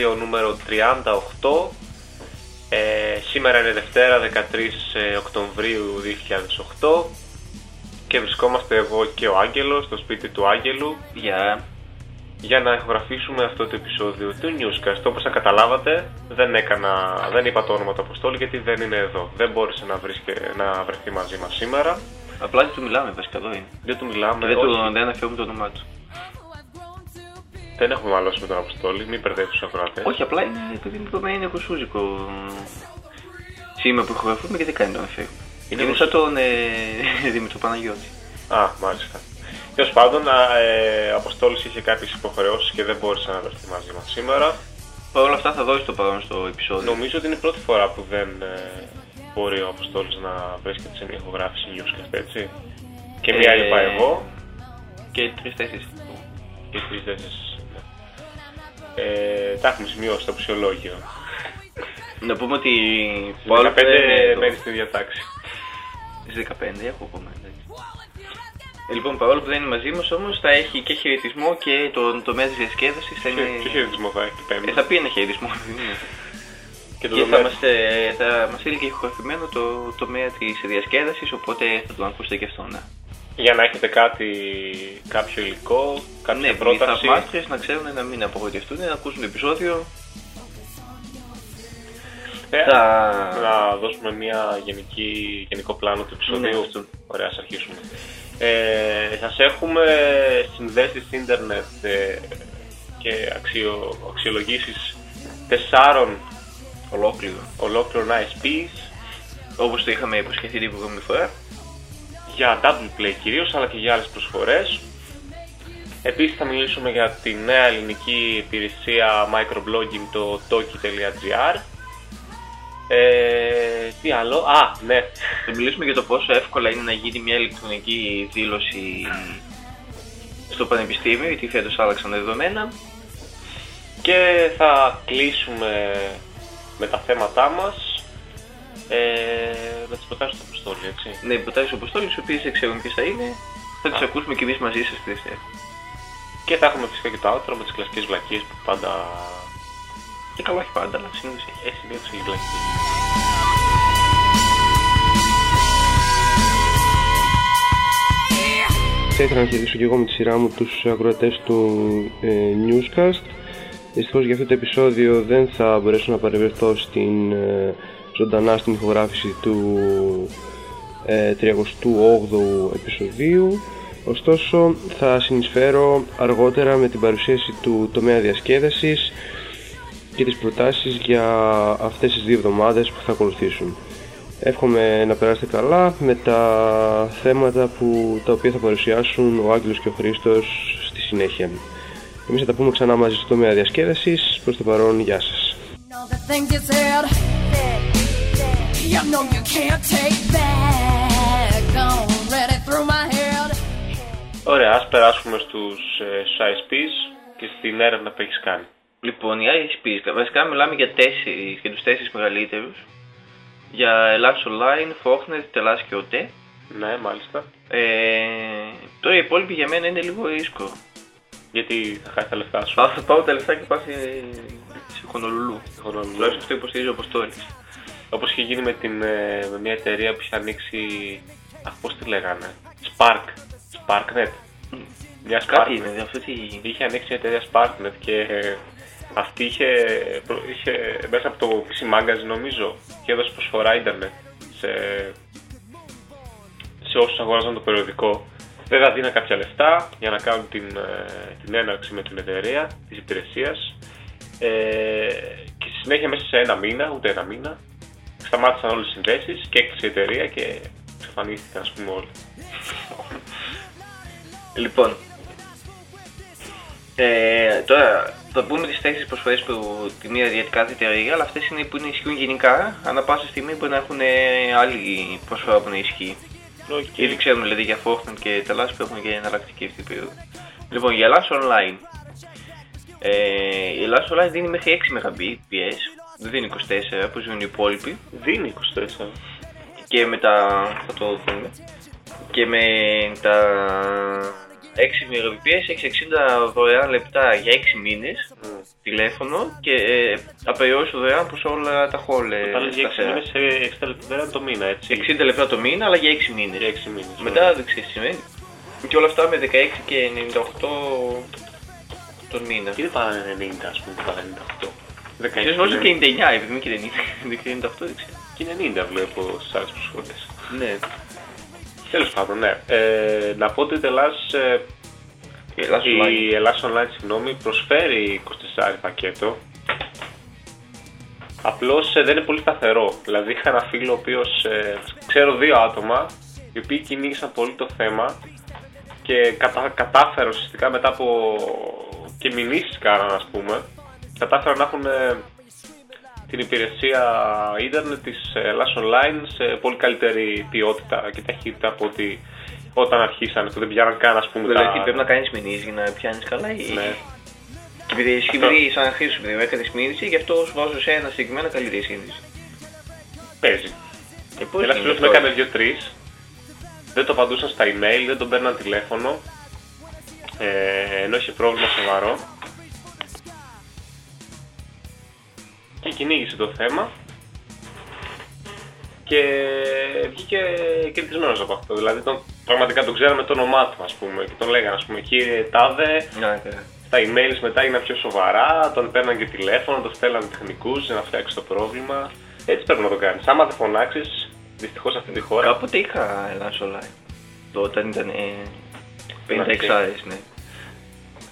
επεισόδιο νούμερο 38. Ε, σήμερα είναι Δευτέρα 13 ε, Οκτωβρίου 2008 και βρισκόμαστε εγώ και ο Άγγελος στο σπίτι του Άγγελου Γεια. για να ηχογραφήσουμε αυτό το επεισόδιο του Newscast. Όπως θα καταλάβατε δεν, έκανα, δεν είπα το όνομα του Αποστόλη γιατί δεν είναι εδώ. Δεν μπόρεσε να, βρίσκε, να βρεθεί μαζί μας σήμερα. Απλά δεν του μιλάμε, βασικά εδώ είναι. Δεν του μιλάμε, Και δεν, όχι. του, δεν αναφέρουμε το όνομά του. Δεν έχουμε μαλώσει με τον Αποστόλη, μην μπερδεύεις τους ακροατές. Όχι, απλά είναι επειδή μου είπαμε είναι κοσούζικο σήμα που ηχογραφούμε και δεν κάνει το αναφέρουμε. Είναι Είναι, κοσού- σαν τον ε, Δήμητρο Παναγιώτη. Α, μάλιστα. Τέλος πάντων, α, ε, ο Αποστόλης είχε κάποιες υποχρεώσεις και δεν μπόρεσε να βρεθεί μαζί μας σήμερα. Παρ' όλα αυτά θα δώσει το παρόν στο επεισόδιο. Νομίζω ότι είναι η πρώτη φορά που δεν ε, μπορεί ο Αποστόλης να βρίσκεται σε μια ηχογράφηση newscast, έτσι. Και μία Ε, είπα εγώ Και τρει-τέσσερι. και τρεις δεν ναι. Ε, Τα έχουμε σημειώσει στο ψυχολόγιο. Να πούμε ότι. Στις παρόλο 15 που δεν είναι εδώ- μένει στη διατάξη. Στις 15 έχω ακόμα. εντάξει. Ε, λοιπόν, παρόλο που δεν είναι μαζί μας όμως, θα έχει και χαιρετισμό και το τομέα της διασκέδασης. Θα, είναι... Ποιο χαιρετισμό θα έχει ε, πέμπτη. θα πει ένα χαιρετισμό. δεν είναι. Και το Και θα τομέα- μας, ε, θα μας στείλει και ηχογραφημένο το τομέα της διασκέδασης, οπότε θα τον ακούσετε και αυτό, ναι. Για να έχετε κάτι, κάποιο υλικό, κάποια Ναι, οι πρόταση. θαυμάστρες να ξέρουν να μην απογοητευτούν, να ακούσουν το επεισόδιο. Ε, Θα- Να δώσουμε μια γενική, γενικό πλάνο του επεισοδίου. Ναι, αυτό. Ωραία, ας αρχίσουμε. Ε, σας έχουμε συνδέσεις στο ίντερνετ ε, και αξιο, αξιολογήσεις τεσσάρων Ολόκληρο. ολόκληρων ISPs Όπως το είχαμε υποσχεθεί την προηγούμενη φορά. Για double play κυρίως αλλά και για άλλες προσφορές. Επίσης θα μιλήσουμε για τη νέα ελληνική υπηρεσία microblogging το toki.gr ε, τι άλλο, α, ναι, Θα μιλήσουμε για το πόσο εύκολα είναι να γίνει μια ηλεκτρονική δήλωση στο πανεπιστήμιο, γιατί φέτος άλλαξαν τα δεδομένα. και θα κλείσουμε με τα θέματά μας ε, με τις προτάσεις του Αποστόλη, έτσι. Ναι, οι προτάσεις του Αποστόλης, οι οποίες δεν ξέρουμε ποιες θα είναι, θα τις ακούσουμε και εμείς μαζί σας τη Δευτέρα. Και θα έχουμε φυσικά και το outro με τις κλασικές βλακίες που πάντα Και καλά όχι πάντα, αλλά συνήθως έχει. έχει συνήθως οι βλακίες. Θα ήθελα να χαιρετήσω και εγώ με τη σειρά μου τους ακροατές του ε, Newscast. Δυστυχώς για αυτό το επεισόδιο δεν θα μπορέσω να παρευρεθώ στην, ε, ζωντανά στην ηχογράφηση του ε, 38ου επεισοδίου. Ωστόσο θα συνεισφέρω αργότερα με την παρουσίαση του τομέα διασκέδασης και τις προτάσεις για αυτές τις δύο εβδομάδες που θα ακολουθήσουν. Εύχομαι να περάσετε καλά με τα θέματα που, τα οποία θα παρουσιάσουν ο Άγγελος και ο Χρήστος στη συνέχεια. Εμείς θα τα πούμε ξανά μαζί στο τομέα διασκέδασης. Προς το παρόν, γεια σας. Know the thing you said. You know you can't take back. Gone read it through my head. Ωραία, ας περάσουμε στους, ε, στους ISPs και στην έρευνα που έχεις κάνει. Λοιπόν, οι ISPs, βασικά μιλάμε για τέσσερις, για τους τέσσερις μεγαλύτερους. Για Ελλάς Online, Fortnite, Τελάς και ΟΤΕ. Ναι, μάλιστα. Ε, τώρα οι υπόλοιποι για μένα είναι λίγο ρίσκο. Γιατί θα χάσει τα λεφτά σου. Θα πάω τα λεφτά και πάω σε, σε Χονολουλού. Χονολουλού. Τουλάχιστον αυτό υποστηρίζει ο Αποστόλης. Όπως είχε γίνει με, την, ε, με μια εταιρεία που είχε ανοίξει. Αχ, πώς τη λέγανε. Spark. Sparknet. Μια Κάτι Sparknet. είναι, δε, αυτό τι... Είχε ανοίξει μια εταιρεία Sparknet και ε, αυτή είχε, προ- είχε μέσα από το PC Magazine νομίζω και έδωσε προσφορά ίντερνετ σε, σε όσους αγοράζαν το περιοδικό. Βέβαια δίναν κάποια λεφτά για να κάνουν την, ε, την έναρξη με την εταιρεία της υπηρεσίας ε, και στη συνέχεια μέσα σε ένα μήνα, ούτε ένα μήνα, σταμάτησαν όλες οι συνδέσεις και έκλεισε η εταιρεία και εξαφανίστηκαν ας πούμε όλοι. Λοιπόν, ε, τώρα θα πούμε τις τέσσερις προσφορές που τη μία για κάθε εταιρεία, αλλά αυτές είναι που είναι ισχύουν γενικά. Ανά πάσα στιγμή μπορεί να έχουν ε, άλλη προσφορά που να ισχύει. Οκ. Ήδη ξέρουμε δηλαδή για Forthnet και Tellas που έχουν και εναλλακτική αυτή την περίοδο. Λοιπόν, για Hellas Online. Ε, η Hellas Online δίνει μέχρι 6 Mbps, δεν δίνει 24 όπως δίνουν οι υπόλοιποι. Δίνει 24. Και με τα. θα το δούμε. Και με τα 6 Mbps, έχει 60 δωρεάν λεπτά για 6 μήνες Mm. τηλέφωνο και ε, απεριόριστο δωρεάν προς όλα τα χόλ. ε, Πάλι για 6 σταθερά. μήνες, ε, 60 λεπτά το μήνα, έτσι. 60 λεπτά το μήνα, αλλά για 6 μήνες. Για 6 μήνες. Μετά δεν ξέρεις τι σημαίνει. Και όλα αυτά με 16 και 98 τον μήνα. Και δεν πάνε 90, ας πούμε, δεν πάνε 98. 16 Ίσως όχι λεπτά. και 99, επειδή είναι και 90. Δεν και 98 δεν ξέρω. Και 90 βλέπω στις άλλες προσφορές. Ναι. Τέλος πάντων, ναι. Ε, να πω ότι η Ελλάς, ε, Και Ελλάς Online. η Ελλάς Online συγγνώμη, προσφέρει 24 πακέτο. Απλώς ε, δεν είναι πολύ σταθερό. Δηλαδή είχα ένα φίλο ο οποίος, ε, ξέρω δύο άτομα, οι οποίοι κυνήγησαν πολύ το θέμα και κατα, κατάφεραν ουσιαστικά μετά από και μηνύσεις κάναν ας πούμε, κατάφεραν να έχουν ε, την υπηρεσία ίντερνετ της Ελλάς Online σε πολύ καλύτερη ποιότητα και ταχύτητα από ότι όταν αρχίσαν που δεν πιάναν καν ας πούμε Δηλαδή τα... πρέπει να κάνεις μηνύσεις για να πιάνεις καλά ή... Ναι. Και επειδή εσύ επειδή σαν αρχή σου επειδή έκανες μήνυση, γι' αυτό σου βάζω σε ένα συγκεκριμένα καλύτερη σύνδεση. Παίζει. Ε, πώς Ένας είναι φίλος μου αυτό; έκανε δύο-τρεις. Δεν το απαντούσαν στα email, δεν τον παίρναν τηλέφωνο. Ε, ενώ είχε πρόβλημα σοβαρό. Και κυνήγησε το θέμα. Και βγήκε κερδισμένος από αυτό. Δηλαδή τον, πραγματικά τον ξέραμε το όνομά του, ας πούμε. Και τον λέγανε, ας πούμε, κύριε Τάδε, Ναι, ναι. τα emails μετά έγιναν πιο σοβαρά, τον παίρναν και τηλέφωνο, τον στέλναν τεχνικούς για να φτιάξει το πρόβλημα. Έτσι πρέπει να το κάνεις. Άμα δεν φωνάξεις, δυστυχώς αυτή τη χώρα. Κάποτε είχα Ελλάς Online. Το όταν ήταν ε, 56 Εντάξει. άρες, ναι.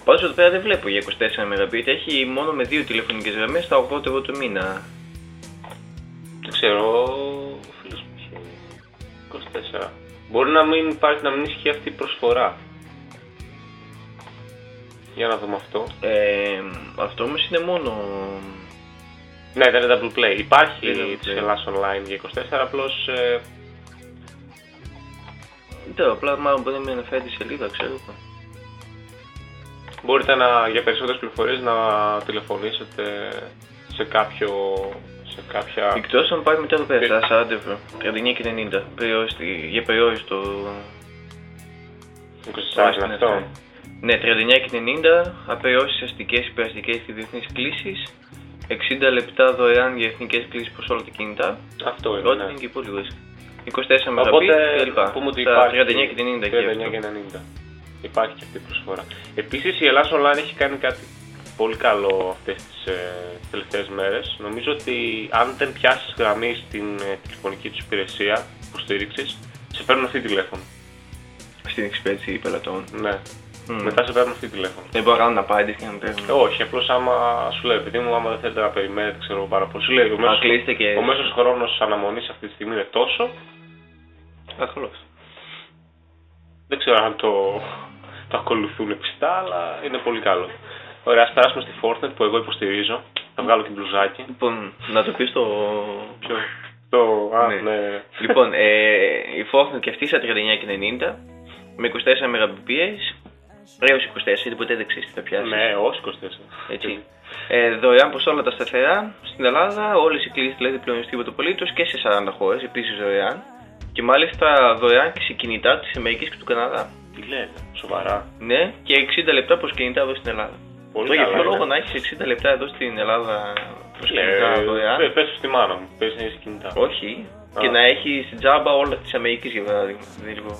Πάντως εδώ πέρα δεν βλέπω για 24 Mbit, έχει μόνο με δύο τηλεφωνικές γραμμές στα 80 ευρώ το μήνα. Δεν ξέρω, ο φίλος μου είχε 24. Μπορεί να μην υπάρχει, να μην ισχύει αυτή η προσφορά. Για να δούμε αυτό. Ε, αυτό όμως είναι μόνο... Ναι, δεν είναι double play. Υπάρχει Δεν είναι double της play. Ελλάδα online για 24, απλώς ε, Δεν, απλά μάλλον μπορεί να μην αναφέρει τη σελίδα, ξέρω εγώ. Μπορείτε να, για περισσότερες πληροφορίες να τηλεφωνήσετε σε κάποιο. σε κάποια. Εκτός αν πάει μετά εδώ πέρα, Ε. στα 40 ευρώ, 39 και 90, περιόριστη- για περιόριστο... 24 είναι αυτό. Ναι, 39 και 90, απεριόριστες αστικές, υπεραστικές και διεθνείς κλήσεις, 60 λεπτά δωρεάν για εθνικές κλήσεις προς όλα τα κινητά, Αυτό είναι. Πρώτη ναι. είναι και πολύ λίγες. 24 με Οπότε κλπ. πούμε ότι Στα υπάρχει 39 και 90 και 39 αυτό. και 90. Υπάρχει και αυτή η προσφορά. Επίσης η Ελλάδα Online έχει κάνει κάτι πολύ καλό αυτές τις ε, τελευταίες μέρες. Νομίζω ότι αν δεν πιάσεις γραμμή στην ε, τηλεφωνική τους υπηρεσία υποστήριξης, σε παίρνουν αυτή τηλέφωνο. Στην εξυπηρέτηση πελατών. Ναι. Μμμ. Μετά σε παίρνουν αυτή τηλέφωνο. Δεν μπορώ να κάνω απάντηση και να παίρνω. Ε, όχι, απλώς άμα σου λέει, επειδή μου, άμα δεν θέλετε να περιμένετε, ξέρω εγώ πάρα πολύ. Σου λέει, ο μέσος, κλείστε και- ο μέσος χρόνος αναμονής αυτή τη στιγμή είναι τόσο. Ασχολώς. Δεν ξέρω αν το, το ακολουθούν πιστά, αλλά είναι πολύ καλό. Ωραία, ας περάσουμε στη Fortnite που εγώ υποστηρίζω. Θα βγάλω και μπλουζάκι. Λοιπόν, να το πεις το... Ποιο; Το, α, Ναι. ναι. λοιπόν, ε, η Fortnite και αυτή στα 39 και 90, με 24 Mbps, έως 24, γιατί ποτέ δεν ξέρεις τι θα πιάσεις. Ναι, όχι 24. Έτσι. Ε, δωρεάν προς όλα τα σταθερά στην Ελλάδα, όλες οι κλήσεις δηλαδή πλέον στο το πολίτος και σε 40 χώρες, επίσης δωρεάν. Και μάλιστα δωρεάν και σε κινητά της Αμερικής και του Καναδά. Τι λέτε, σοβαρά. Ναι, και 60 λεπτά προς κινητά εδώ στην Ελλάδα. Πολύ Τώρα για καλά ποιο είναι. λόγο να έχεις 60 λεπτά εδώ στην Ελλάδα προς Ναι, κινητά δωρεάν. ε, πες στη μάνα μου, πες να είσαι κινητά. Όχι. Α. Και να έχεις στην τζάμπα όλα της Αμερικής για παράδειγμα. Δεν είναι λίγο.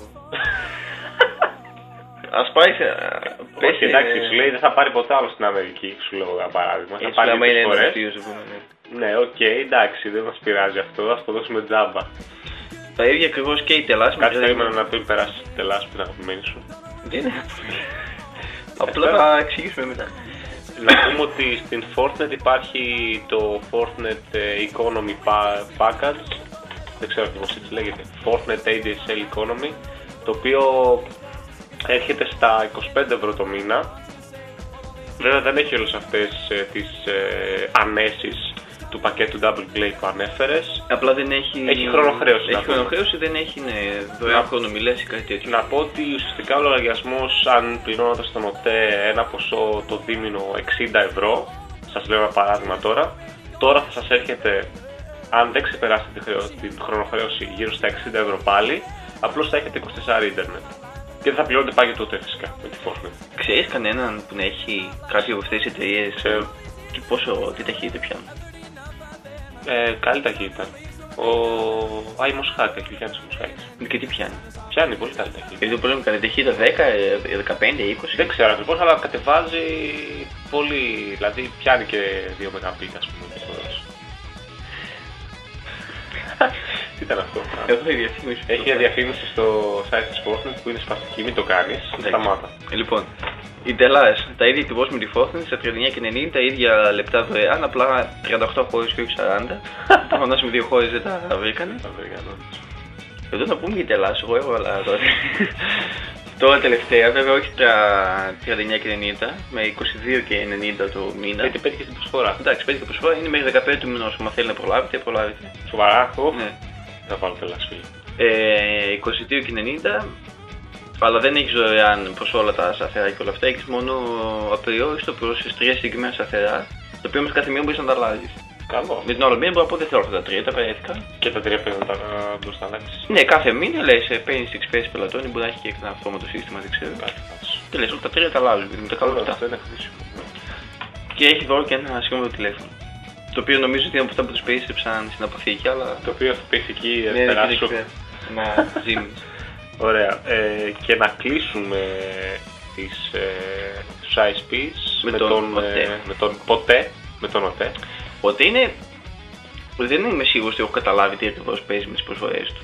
Α πάει σε. πες, Όχι, εντάξει, ε, σου λέει δεν θα πάρει ποτέ άλλο στην Αμερική, σου λέω για παράδειγμα. Θα Έτσι, πάρει άμα είναι δύο ένας φορές. αστείο, ας πούμε. ναι. Ναι, οκ, εντάξει, δεν μας πειράζει αυτό, ας το δώσουμε τζάμπα. Τα ίδια ακριβώς και η τελάση Κάτι περίμενα να πει περάσει τη τελάση που την αγαπημένη σου. Δεν είναι. Απλά θα εξηγήσουμε μετά. Να πούμε ότι στην Fortnite υπάρχει το Fortnite ε, Economy Pa- Package. Δεν ξέρω ακριβώς έτσι λέγεται. Fortnite ADSL Economy. Το οποίο έρχεται στα 25 ευρώ το μήνα. Βέβαια δεν έχει όλες αυτές ε, τις ε, ανέσεις του πακέτου Double Play που ανέφερες. Απλά δεν έχει. Έχει χρονοχρέωση, να Έχει πούμε. χρονοχρέωση, δεν έχει ναι, δωρεάν χρονομιλέ ή κάτι τέτοιο. Να πω ότι ουσιαστικά ο λογαριασμός, αν πληρώνατε στον ΟΤΕ ένα ποσό το δίμηνο 60 ευρώ, σας λέω ένα παράδειγμα τώρα, τώρα θα σας έρχεται, αν δεν ξεπεράσετε τη χρεω- την χρονοχρέωση, γύρω στα 60 ευρώ πάλι, απλώς θα έχετε 24 ίντερνετ. Και δεν θα πληρώνετε πάγιο τότε φυσικά με τη Fortnite. Ξέρεις κανέναν που να έχει κάποια από αυτές τις εταιρείες Ξέρω. και πόσο, τι ταχύτητα πιάνουν; Ε, καλή ταχύτητα. Ο Άιμος Χάκ, έχει Γιάννης Μουσχάκης. Και τι πιάνει; Πιάνει πολύ καλή ταχύτητα. Γιατί το πρόβλημα καλή ταχύτητα 10, ε, 15, 20. Δεν ξέρω ακριβώς, αλλά κατεβάζει πολύ. Δηλαδή πιάνει και 2 Mbit, ας πούμε, τις φορές. Τι ήταν αυτό. Εδώ η διαφήμιση. Έχει μια διαφήμιση στο site της Fortnite που είναι σπαστική, μην το κάνεις. Εντάξει. Σταμάτα. Λοιπόν, η Τελάς, τα ίδια ακριβώς με τη Fortnite, σε 39 και 90, τα ίδια λεπτά δωρεάν, απλά 38 χώρες και όχι 40. Προφανώς με δύο χώρες δεν τα βρήκανε. Τα Αμερικανό. Εδώ να πούμε για τη Ελλάδα, εγώ έβαλα τώρα. Τώρα τελευταία, βέβαια όχι τα 39 και 90, με 22 και 90 το μήνα. Γιατί πέτυχες την προσφορά. Εντάξει, πέτυχε προσφορά, είναι μέχρι 15 του μηνός, άμα θέλει να προλάβετε, προλάβετε. Σοβαρά, οχ. Ναι. Θα βάλω τελάς φίλε. Ε, 22 και 90, αλλά δεν έχει δωρεάν προς όλα τα σταθερά και όλα αυτά, έχεις μόνο απεριόριστο προς τις τρία συγκεκριμένα σταθερά, το οποίο όμως κάθε μήνα μπορείς να τα αλλάζεις. Καλό. Με την άλλο μήνα μπορώ να πω δεν θέλω αυτά τα τρία, τα παρέθηκα. Και τα τρία πρέπει να τα μπορείς να αλλάξεις. Ναι, κάθε μήνα λες, ε, παίρνεις εξπέσεις πελατών, ή μπορεί να έχει και ένα αυτόματο σύστημα, δεν ξέρω. Κάτι φάση. Και λες, όλα τα τρία τα αλλάζουν, με τα καλά αυτά. Αυτό είναι χρήσιμο. ναι. Και έχει δώρο και ένα σύγχρονο τηλέφωνο. Το οποίο νομίζω ότι είναι από αυτά που τους πέστρεψαν στην αποθήκη, αλλά. Το οποίο θα πέσει εκεί Ναι, αριστερά δεν σου. ξέρω. Να ζήμει. Ωραία. Ε, και να κλείσουμε τις, ε, τους ISPs Με τον ΟΤΕ. ε, με τον ποτέ. Με τον ΟΤΕ. Ότι είναι. Δεν είμαι σίγουρος ότι έχω καταλάβει τι ακριβώς παίζει με τις προσφορές του.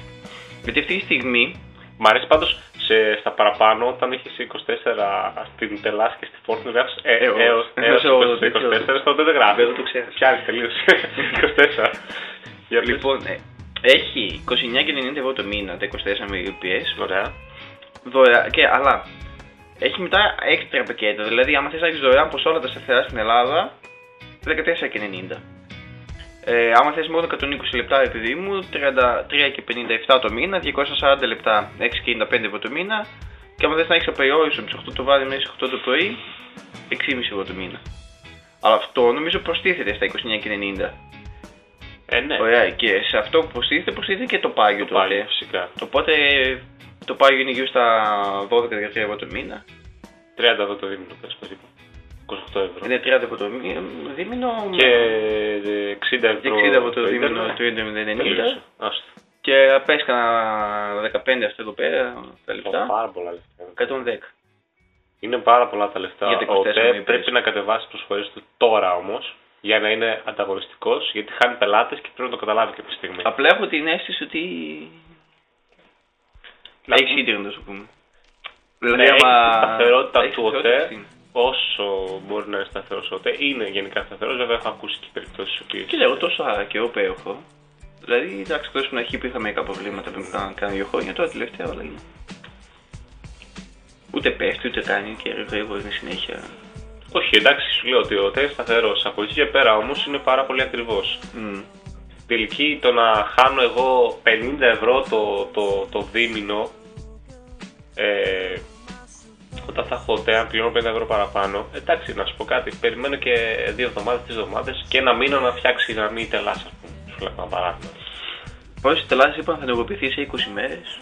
Γιατί αυτή τη στιγμή. Μ' αρέσει πάντως σε, στα παραπάνω όταν είχες 24 στην Τελάς και στη Fortnite γράφεις ε, Ε, ο- έως, έως ο- 24, τότε δεν γράφεις. Βέβαια το ξέρω. Πιάνεις τελείως. 24. Για πες. Λοιπόν, ε, έχει 29 και 90 ευρώ το μήνα τα 24 Mbps. Ωραία. Δωρεά, και, αλλά έχει μετά έξτρα πακέτα. Δηλαδή, άμα θες να έχεις δωρεάν από όλα τα σταθερά στην Ελλάδα, 14 και 90. Ε, άμα θες μόνο 120 λεπτά επειδή μου, 33 και 57 το μήνα, 240 λεπτά, 6 και 95 ευρώ το μήνα. Και άμα θες να έχεις απεριόριστο από τις 8 το βράδυ μέχρι τις 8 το πρωί, 6,5 ευρώ το μήνα. Αλλά αυτό νομίζω προστίθεται στα 29 και 90. Ε, ναι. Ωραία, και σε αυτό που προστίθεται, προστίθεται και το πάγιο Το πάλι, τότε. φυσικά. Οπότε το πάγιο είναι γύρω στα 12-13 ευρώ το μήνα. 30 εδώ το δίμηνο, πες περίπου. 28 ευρώ. Είναι 30 ευρώ το μήνα- δίμηνο Και ε, 60 ευρώ. 60 ευρώ το ίντερνετ. δίμηνο, το ίντερνετ Τελείωσε. 90. Άστο. Και πες κανένα 15 αυτό εδώ πέρα τα λεπτά. Πάρα πολλά λεφτά. 110. Είναι πάρα πολλά τα λεφτά. Για τα Ο 24 ΤΕ μήνες. πρέπει να κατεβάσει προσφορέ του τώρα όμως για να είναι ανταγωνιστικός γιατί χάνει πελάτες και πρέπει να το καταλάβει κάποια στιγμή. Απλά έχω την αίσθηση ότι Να έχει πούμε- ίντερνετ, α πούμε. Ναι, έχει τη σταθερότητα έχει του σταθερότητα ΟΤΕ. στην- Όσο μπορεί να είναι σταθερός ο ΟΤΕ, είναι γενικά σταθερός. Βέβαια, έχω ακούσει και περιπτώσεις οποίες. Και λέω τόσο καιρό που έχω. Δηλαδή, εντάξει, εκτό στην αρχή που είχα μερικά προβλήματα πριν κάνα κάνα δύο χρόνια, τώρα τελευταία όλα είναι. Ούτε πέφτει, ούτε κάνει και γρήγορα είναι συνέχεια. Όχι, εντάξει, σου λέω ότι ο ΟΤΕ είναι σταθερός. Από εκεί και πέρα όμως είναι πάρα πολύ ακριβώ. Μμ. τελική το να χάνω εγώ 50 ευρώ το, το, το δίμηνο ε, όταν θα έχω ΤΕΑ πληρώνω 50 ευρώ παραπάνω εντάξει να σου πω κάτι περιμένω και δύο εβδομάδες, τρεις εβδομάδες και ένα μήνα να φτιάξει να μην τελάς ας πούμε σου λέω ένα παράδειγμα Πόσε τελάσει είπαν θα ενεργοποιηθεί σε 20 μέρες.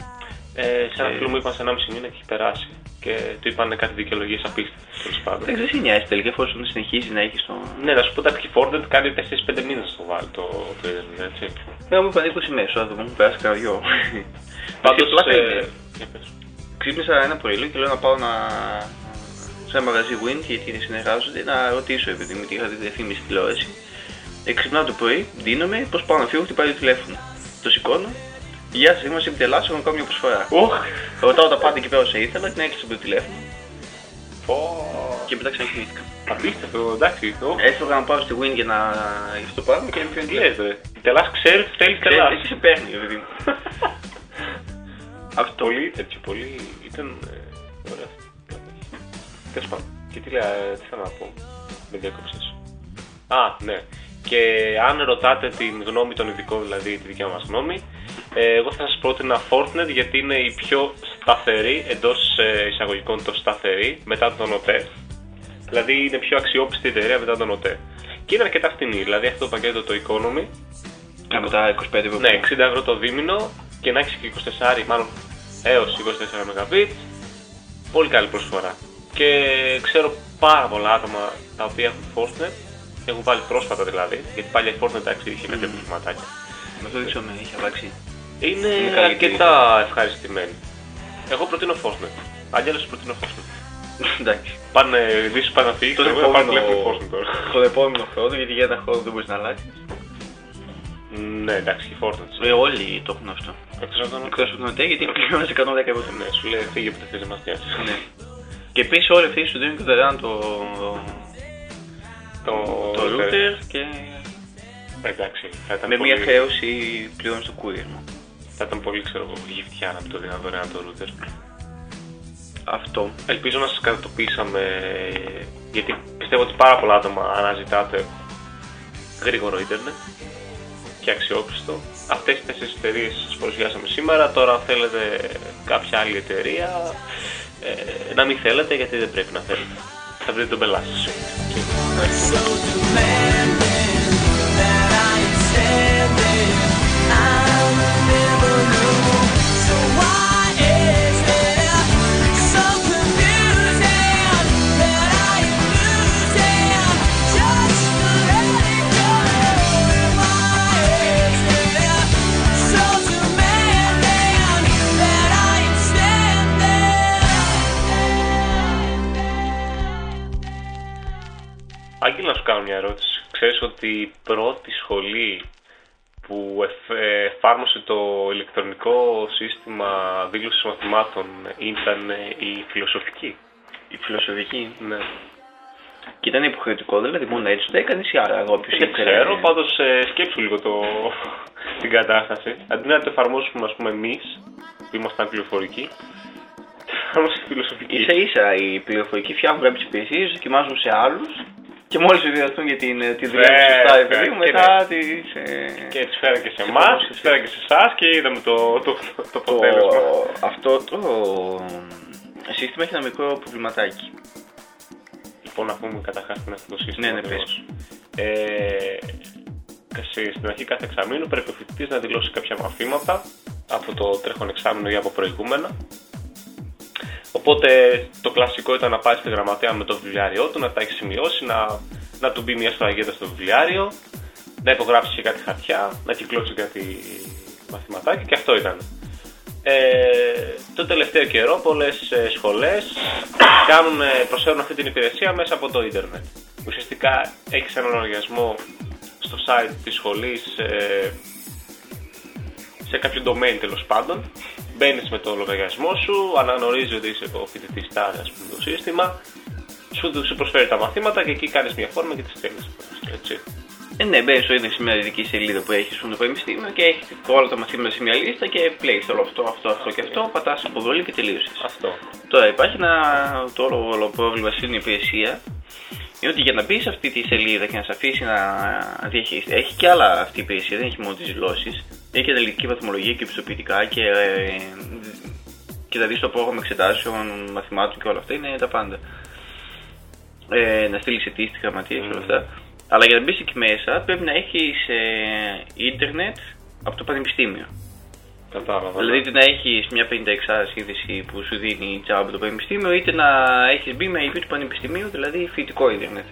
ε, σε ένα Ε. φίλο μου είπαν σε 1,5 μήνα και έχει περάσει και του είπαν κάτι δικαιολογίες απίστευτες τέλος πάντων Δεν σε νοιάζει τελικά εφόσον συνεχίζει να έχει τον. ναι, να σου πω ότι η Fortnite κάνει 4-5 μήνες να το βάλει το, το internet, έτσι. Ναι, μου είπαν 20 μέρες, τώρα μου πέρασε κανένα δυο. Πάντως, πλάκα ε, είναι. για πες. Ξύπνησα ένα πρωί και λέω να πάω να. σε ένα μαγαζί Win γιατί συνεργάζονται να ρωτήσω επειδή μου είχα τη διαφήμιση στη τηλεόραση. Ε, ξυπνάω το πρωί, δίνομαι, πώς πάω να φύγω, χτυπάει το τηλέφωνο. Το σηκώνω. Γεια σας, είμαστε επιτελάσει, έχω κάνει μια προσφορά. Οχ! Ρωτάω τα πάντα εκεί πέρα όσα ήθελα, την έκλεισα από το τηλέφωνο Πω. και μετά ξανακοιμήθηκα. Απίστευτο, εντάξει. οχ. Έφυγα να πάω στη Win για να. για αυτό το πράγμα και να Τι πιω λες ρε. Η Τελάς ξέρει ότι θέλει Τελάς. Έτσι σε παίρνει, ρε παιδί μου. Αυτό. Πολύ, έτσι, πολύ ήταν ε, ωραία. Τέλος πάντων. Και τι, λέει, ε, τι θέλω να πω. Με διακόψες. Α, ναι. Και αν ρωτάτε την γνώμη των ειδικών, δηλαδή τη δικιά μας γνώμη, ε, εγώ θα σας πρότεινα Fortnite γιατί είναι η πιο σταθερή, εντός ε, εισαγωγικών το σταθερή, μετά τον ΟΤΕ. Δηλαδή είναι πιο αξιόπιστη εταιρεία μετά τον ΟΤΕ. Και είναι αρκετά φτηνή, δηλαδή αυτό το πακέτο το Economy Και μετά 25 ευρώ. ναι, 60 ευρώ το δίμηνο και να έχεις και 24, μάλλον έως 24 Mbit. Πολύ καλή προσφορά. Και ξέρω πάρα πολλά άτομα τα οποία έχουν Fortnite, έχουν βάλει πρόσφατα δηλαδή, γιατί πάλι η Fortnite εντάξει είχε κάποια προβληματάκια. Με αυτό δεν ξέρω αν έχει αλλάξει. Είναι, Είναι καλή αρκετά ευχαριστημένοι. Εγώ προτείνω Fortnite. Αλλιώς προτείνω Fortnite. Εντάξει. Πάνε, δύσεις πάνε να φύγει, Το εγώ να πάρω τηλέφωνο επόμενο, Fortnite τώρα. τον επόμενο χρόνο, γιατί για ένα χρόνο δεν μπορείς να αλλάξεις. Ναι, εντάξει, και Fortnite. Ε, όλοι το έχουν αυτό. Εκτός από τον Εκτός από τον ΟΤΕ, γιατί πληρώνει 110 ευρώ. Ναι, σου λέει φύγε από δεν μας νοιάζει. Ναι. Και επίσης όλοι αυτοί σου δίνουν και δωρεάν το, Το, το router και Εντάξει, θα ήταν με πολύ... μια χρέωση πληρώνεις το courier μου. Θα ήταν πολύ, ξέρω εγώ, γυφτιά να μην το δίνω δωρεάν το router. Αυτό. Ελπίζω να σας κατατοπίσαμε, γιατί πιστεύω ότι πάρα πολλά άτομα αναζητάτε γρήγορο ίντερνετ και αξιόπιστο. Αυτές τις τέσσερις εταιρείες σας παρουσιάσαμε σήμερα, τώρα αν θέλετε κάποια άλλη εταιρεία, ε, να μην θέλετε γιατί δεν πρέπει να θέλετε. Θα βρείτε τον πελάτη Άγγελ, να σου κάνω μια ερώτηση. Ξέρεις ότι η πρώτη σχολή που εφ- ε, εφάρμοσε το ηλεκτρονικό σύστημα δήλωσης μαθημάτων ήταν ε, η φιλοσοφική; Η φιλοσοφική. Ναι. Και ήταν υποχρεωτικό, δηλαδή μόνο έτσι το έκανες ή άρα εγώ ποιος Δεν ήθελε. ξέρω, πάντως ε, σκέψου λίγο το, την κατάσταση. Αντί να το εφαρμόσουμε, ας πούμε, εμείς, που ήμασταν πληροφορικοί, το εφαρμόσε η φιλοσοφική. Ίσα ίσα οι πληροφορικοί φτιάχνουν κάποιες υπηρεσίες, δοκιμάζουν σε άλλους και μόλις διδαχθούν για την, τη δουλειά τους Βέβαια, σωστά, επειδή και μετά ναι. τις, ε, Και τις φέραν και σε εμάς, τις φέραν και σε εσάς και είδαμε το, το, το, το το, αποτέλεσμα. αυτό το σύστημα έχει ένα μικρό προβληματάκι. Λοιπόν, να πούμε καταρχάς τι είναι αυτό το σύστημα. Ναι, ναι, ακριβώς. Ε, σε- στην αρχή κάθε εξαμήνου πρέπει ο φοιτητής να δηλώσει κάποια μαθήματα από το τρέχον εξάμεινο ή από προηγούμενα. Οπότε το κλασικό ήταν να πάει στη γραμματέα με το βιβλιάριό του, να τα έχει σημειώσει, να, να του μπει μια σφραγίδα στο βιβλιάριο, να υπογράψει και κάτι χαρτιά, να κυκλώσει κάτι μαθηματάκι και αυτό ήταν. Ε, το τελευταίο καιρό πολλές ε, σχολές κάνουν, ε, προσφέρουν αυτή την υπηρεσία μέσα από το ίντερνετ. Ουσιαστικά έχεις έναν λογαριασμό στο site της σχολής ε, σε κάποιο domain τέλος πάντων. Μπαίνεις με το λογαριασμό σου, αναγνωρίζει ότι είσαι ο φοιτητής τάδε, ας πούμε, το σύστημα. Σου, σου προσφέρει τα μαθήματα και εκεί κάνεις μια φόρμα και τη στέλνεις. Έτσι. Ε, ναι, μπαίνεις στο ίδιο σε μια δική σελίδα που έχεις στο πανεπιστήμιο και έχεις όλα τα μαθήματα σε μια λίστα και πλέει όλο αυτό, αυτό, αυτό και αυτό, πατάς αποβολή και τελείωσες. Αυτό. Τώρα υπάρχει ένα το όλο, όλο πρόβλημα στην υπηρεσία είναι ότι για να μπεις σε αυτή τη σελίδα και να σε αφήσει να διαχειριστεί. Έχει και άλλα αυτή η υπηρεσία, δεν έχει μόνο τις δηλώσεις. Έχει και αναλυτική βαθμολογία και πιστοποιητικά και, ε, και θα δει το πρόγραμμα εξετάσεων, μαθημάτων και όλα αυτά είναι τα πάντα. Ε, να στείλει αιτήσει στη γραμματεία και όλα αυτά. Αλλά για να μπεις εκεί μέσα πρέπει να έχεις ε, ίντερνετ από το πανεπιστήμιο. Κατάλαβα. Δηλαδή είτε να έχεις μια 56 σύνδεση που σου δίνει τζάμπ το πανεπιστήμιο, είτε να έχεις μπει με IP του πανεπιστημίου, δηλαδή φοιτητικό ίντερνετ.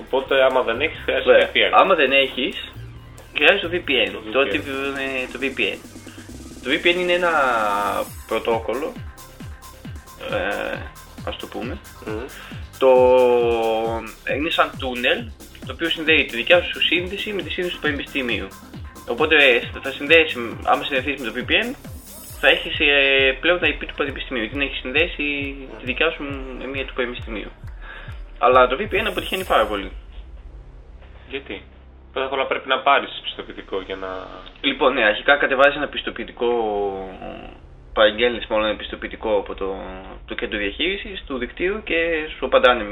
Οπότε άμα δεν έχεις, χρειάζεται Βέβαια. VPN. Άμα δεν έχεις, χρειάζεται το VPN. Το Το, VPN. τι- το VPN. Το VPN είναι ένα πρωτόκολλο, ε, ας το πούμε, Μμμ. το είναι σαν τούνελ το οποίο συνδέει τη δικιά σου σύνδεση με τη σύνδεση του πανεπιστημίου. Οπότε θα συνδέσει, άμα συνδεθείς με το VPN, θα έχεις πλέον τα IP του πανεπιστημίου. Τι να έχεις συνδέσει τη δικιά σου με μία του πανεπιστημίου. Αλλά το VPN αποτυχαίνει πάρα πολύ. Γιατί; Πρώτα απ' όλα πρέπει να πάρεις πιστοποιητικό για να. Λοιπόν, ναι, αρχικά κατεβάζεις ένα πιστοποιητικό, παραγγέλνεις μάλλον ένα πιστοποιητικό από το, το κέντρο διαχείρισης του δικτύου και σου απαντάνε.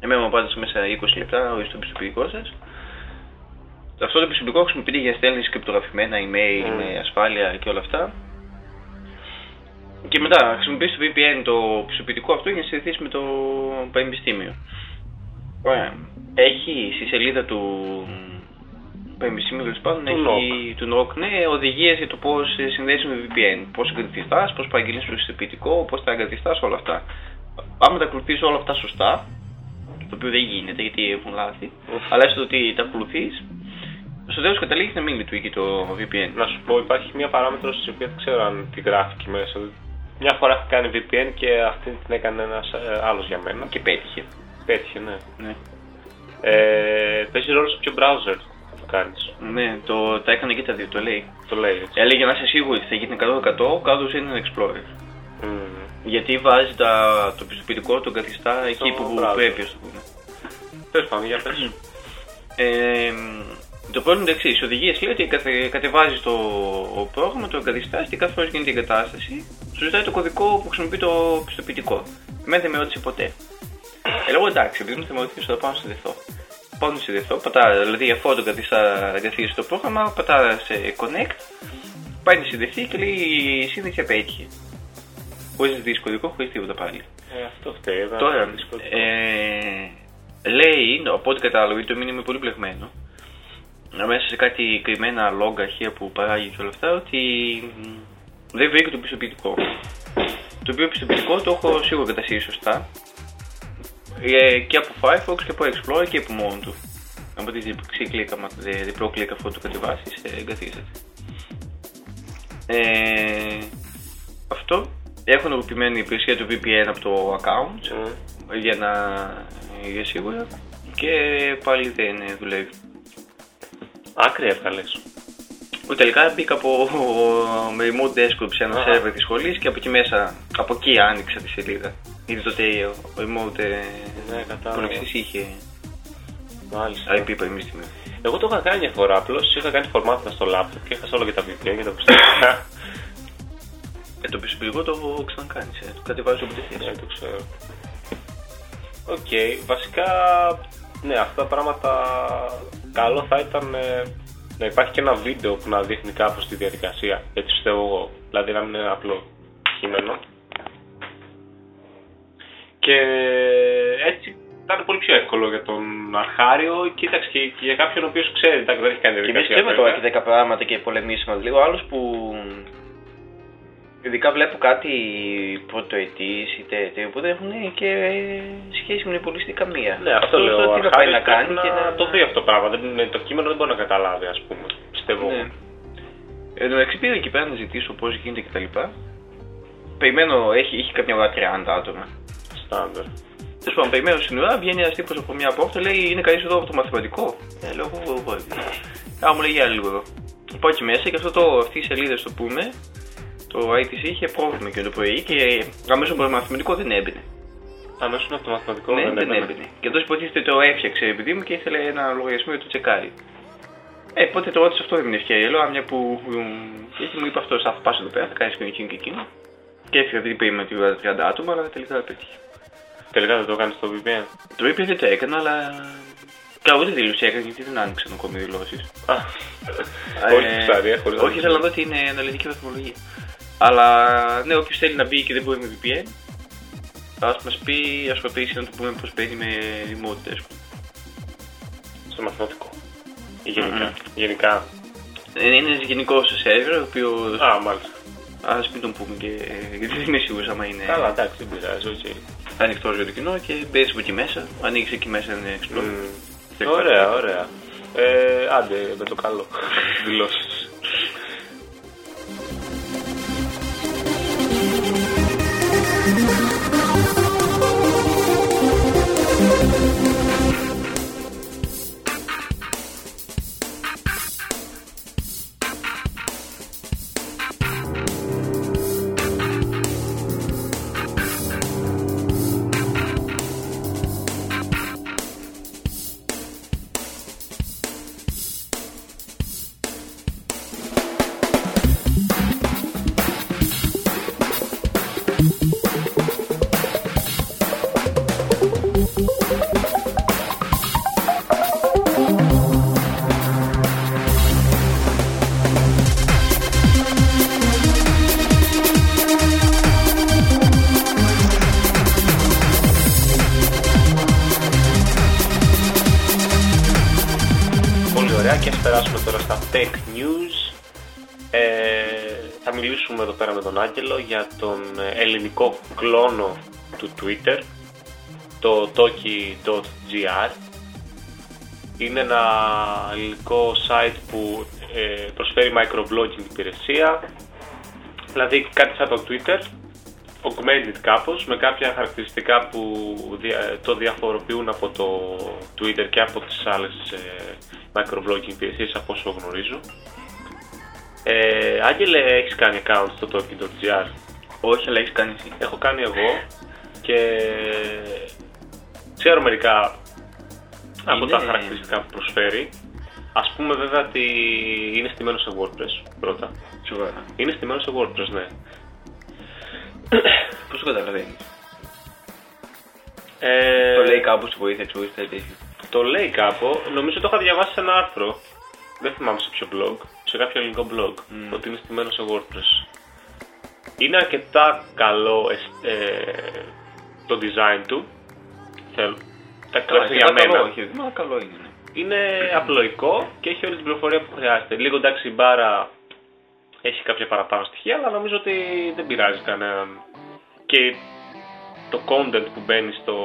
Εμένα μου απάντησες μέσα 20 λεπτά ορίστε το πιστοποιητικό σας. Αυτό το πιστοποιητικό χρησιμοποιείται για να στέλνεις κρυπτογραφημένα email Mm. με ασφάλεια και όλα αυτά. Και μετά χρησιμοποιείς το VPN το πιστοποιητικό αυτό για να συνδεθείς με το πανεπιστήμιο. Ωραία. Έχει στη σελίδα του επισήμιο τέλος πάντων Του έχει του NOC, ναι, οδηγίες για το πώς συνδέσεις με VPN. Πώς εγκαταστά, πώς παραγγείλεις το πιστοποιητικό, πώς τα εγκαταστά, όλα αυτά. Άμα τα ακολουθείς όλα αυτά σωστά, το οποίο δεν γίνεται γιατί έχουν λάθη, αλλά έστω ότι τα ακολουθείς, στο τέλος καταλήγεις να μην λειτουργεί το VPN. Να σου πω, υπάρχει μια παράμετρος στην οποία δεν ξέρω αν τη γράφει εκεί μέσα. Μια φορά έχω κάνει VPN και αυτή την έκανε ένας άλλος για μένα. Και πέτυχε. Πέτυχε, ναι. Ναι. Ε, παίζει ρόλο σε ποιο browser το κάνεις. Ναι, το, τα έκανε και τα δύο, το λέει. Το λέει έτσι. Έλεγε να είσαι σίγουρη ότι θα γίνει 100% κάτω είναι ένα Explorer. Μμμ. Γιατί βάζει τα, το πιστοποιητικό, τον καθιστά εκεί που browser. πρέπει, ας το πούμε. Τέλος πάντων, για πες. Ε, το πρόβλημα είναι το εξής. Οι οδηγίες λέει ότι κατε, κατεβάζει το πρόγραμμα, το εγκαθιστάς και κάθε φορά που γίνεται η εγκατάσταση, σου ζητάει το κωδικό που χρησιμοποιεί το πιστοποιητικό. Εμένα δεν με ρώτησε ποτέ. Ε, λέω εντάξει, επειδή μου θα με ρωτήσει, θα πάω να συνδεθώ. Πάω να συνδεθώ, πατά, δηλαδή αφού το καθιστά εγκαθίσει το πρόγραμμα, πατά σε connect, πάει να συνδεθεί και λέει η σύνδεση απέτυχε. Χωρίς να ζητήσει κωδικό, χωρίς τίποτα πάλι. Ε, αυτό φταίει. δεν Τώρα, είναι δύσκολο. ε, λέει, από ό,τι κατάλαβα, γιατί το μήνυμα είναι πολύ μπλεγμένο, μέσα σε κάτι κρυμμένα λόγκα αρχεία που παράγει και όλα αυτά, ότι μ, δεν βρήκε το πιστοποιητικό. Το οποίο πιστοποιητικό το έχω σίγουρα κατασύρει σωστά. Ε, και από Firefox και από Explorer και από μόνο του. Από τη διπλή κλίκα, μα- δι- διπλό κλικ αφού το κατεβάσεις, ε, εγκαθίζεται. Ε, αυτό. Έχω ενεργοποιημένη υπηρεσία του VPN από το account Μμ. για να για σίγουρα και πάλι δεν δουλεύει. Άκρη έβγαλε. Ο, τελικά μπήκα από, με remote desktop σε ένα Α. σερβερ της σχολής και από εκεί μέσα, από εκεί άνοιξα τη σελίδα. Γιατί τότε ο remote ε, Ναι, κατάλαβα. υπολογιστής είχε Μάλιστα. IP περιμίστημα. Εγώ το είχα κάνει μια φορά. Απλώς είχα κάνει φορμάτινα στο laptop και έχασα όλο και τα VPN και τα πιστοποιητικά. Ε, το πιστοποιητικό το έχω ξανακάνεις, ε, το κατεβάζω όποτε Ναι, θες. το ξέρω. Οκ, βασικά, ναι, αυτά τα πράγματα καλό θα ήταν ε, να υπάρχει και ένα βίντεο που να δείχνει κάπως τη διαδικασία. Έτσι πιστεύω εγώ. Δηλαδή να μην είναι απλό κείμενο. Και έτσι θα είναι πολύ πιο εύκολο για τον αρχάριο. Κοίταξε και, και για κάποιον ο οποίος ξέρει, εντάξει, δεν έχει κάνει Και εμείς διαδικασία. ξέρουμε τώρα βέβαια. και 10 πράγματα και πολεμήσουμε λίγο. Άλλος που ειδικά βλέπω κάτι πρωτοετής ή τέτοιο που δεν έχουν και σχέση με την υπολογιστή καμία. Ναι, αυτό, λέω. τι Ο να πάει αρχάριος να κάνει πρέπει και να το δει αυτό το πράγμα. Δεν, είναι- το κείμενο δεν μπορεί να καταλάβει, ας πούμε. Πιστεύω. Ναι. Εν τω μεταξύ πήγα εκεί πέρα να ζητήσω πώς γίνεται κτλ. Περιμένω, έχει, έχει κάποια ώρα 30 άτομα. Στάνταρ. Τέλος πάντων, περιμένω στην ουρά, βγαίνει ένας τύπος από μια πόρτα, λέει Είναι κανείς εδώ από το μαθηματικό. Ε, λέω εγώ, εγώ. Α, μου λέει για λίγο εδώ. Πάω εκεί μέσα και αυτό το, αυτή η σελίδα, στο πούμε, το ITC είχε πρόβλημα και το πρωί και αμέσως από το μαθηματικό δεν έμπαινε. Αμέσως από το μαθηματικό ναι, δεν δεν έμπαινε. έμπαινε. Και αυτό υποτίθεται το έφτιαξε επειδή μου και ήθελε ένα λογαριασμό για το τσεκάρι. Ε, οπότε το ρώτησα αυτό δεν είναι ευκαιρία. Λέω, «Α, μια που μ, και μου είπε αυτός, θα πα εδώ πέρα, θα κάνει και εκείνο και εκείνο. Και έφυγε επειδή περίμενε ότι ήταν 30 άτομα, αλλά τελικά δεν πέτυχε. Τελικά δεν το έκανε στο VPN. Το είπε δεν το έκανα, αλλά. Καλά, ούτε δήλωση έκανα γιατί δεν άνοιξαν ακόμη δηλώσεις. Α, όχι ψάρια, χωρίς να Ε, Όχι, ήθελα να δω την ε, αναλυτική βαθμολογία. Αλλά ναι, όποιος θέλει να μπει και δεν μπορεί με VPN, ας μας πει, ας προσπαθήσει να του πούμε πώς μπαίνει με remote desktop. στο μαθηματικό. Ή γενικά. Μμμ. Γενικά. Ε, Είναι ένα γενικό σερβερ, ο οποίο. Α, μάλιστα. Α μην τον πούμε και. Ε, γιατί δεν είμαι σίγουρος άμα είναι. Καλά, εντάξει, δεν πειράζει, OK. Okay. Ανοιχτός για το κοινό και μπαίνει από εκεί μέσα. Ανοίξει εκεί μέσα ένα exploit. Mm. Ωραία, ωραία. Ε, άντε, με το καλό. Δηλώσεις. Για τον ελληνικό κλόνο του Twitter, το toki.gr. Είναι ένα ελληνικό site που ε, προσφέρει microblogging υπηρεσία, δηλαδή κάτι σαν το Twitter, augmented κάπως, με κάποια χαρακτηριστικά που δια- το διαφοροποιούν από το Twitter και από τις άλλες ε, microblogging υπηρεσίες από όσο γνωρίζω. Ε, Άγγελε, έχεις κάνει account στο toki.gr. Όχι, αλλά έχεις κάνει εσύ. Έχω κάνει εγώ και ξέρω μερικά από Είναι- τα χαρακτηριστικά που προσφέρει. Ας πούμε βέβαια ότι είναι στημένος σε WordPress πρώτα. Σοβαρά. Είναι στημένος σε WordPress, ναι. Πώς το καταλαβαίνεις; Ε, Το λέει κάπου στη βοήθεια της βοήθεια τέτοιο. Το λέει κάπου, νομίζω το είχα διαβάσει σε ένα άρθρο. Δεν θυμάμαι σε ποιο blog, σε κάποιο ελληνικό blog, Μμ. ότι είναι στημένος σε WordPress. Είναι αρκετά καλό ε, ε, το design του. Θέλω. Τα τουλάχιστον για μένα. Όχι, μα καλό είναι. ναι. Είναι απλοϊκό και έχει όλη την πληροφορία που χρειάζεται. Λίγο εντάξει η μπάρα έχει κάποια παραπάνω στοιχεία, αλλά νομίζω ότι δεν πειράζει κανέναν. Και το content που μπαίνει στο,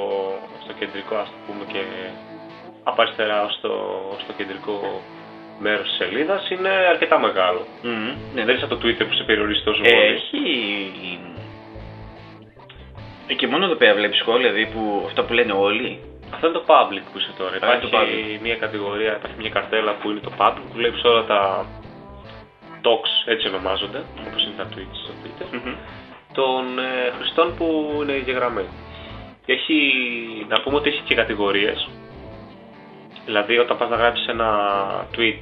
στο κεντρικό, ας το πούμε, και από αριστερά ως το, στο κεντρικό μέρος της σελίδας είναι αρκετά μεγάλο. Ναι, Δεν είναι σαν το Twitter που σε περιορίζει τόσο πολύ. Έχει. Ε, Και μόνο εδώ πέρα βλέπεις σχόλια, δηλαδή που αυτά που λένε όλοι. Αυτό είναι το public που είσαι τώρα. είναι το Υπάρχει μια κατηγορία, υπάρχει μια καρτέλα που είναι το public που βλέπεις όλα τα talks, έτσι ονομάζονται, όπως είναι τα tweets στο Twitter, των ε, χρηστών που είναι γεγραμμένοι. Έχει, να πούμε ότι έχει και κατηγορίες. Δηλαδή όταν πας να γράψεις ένα tweet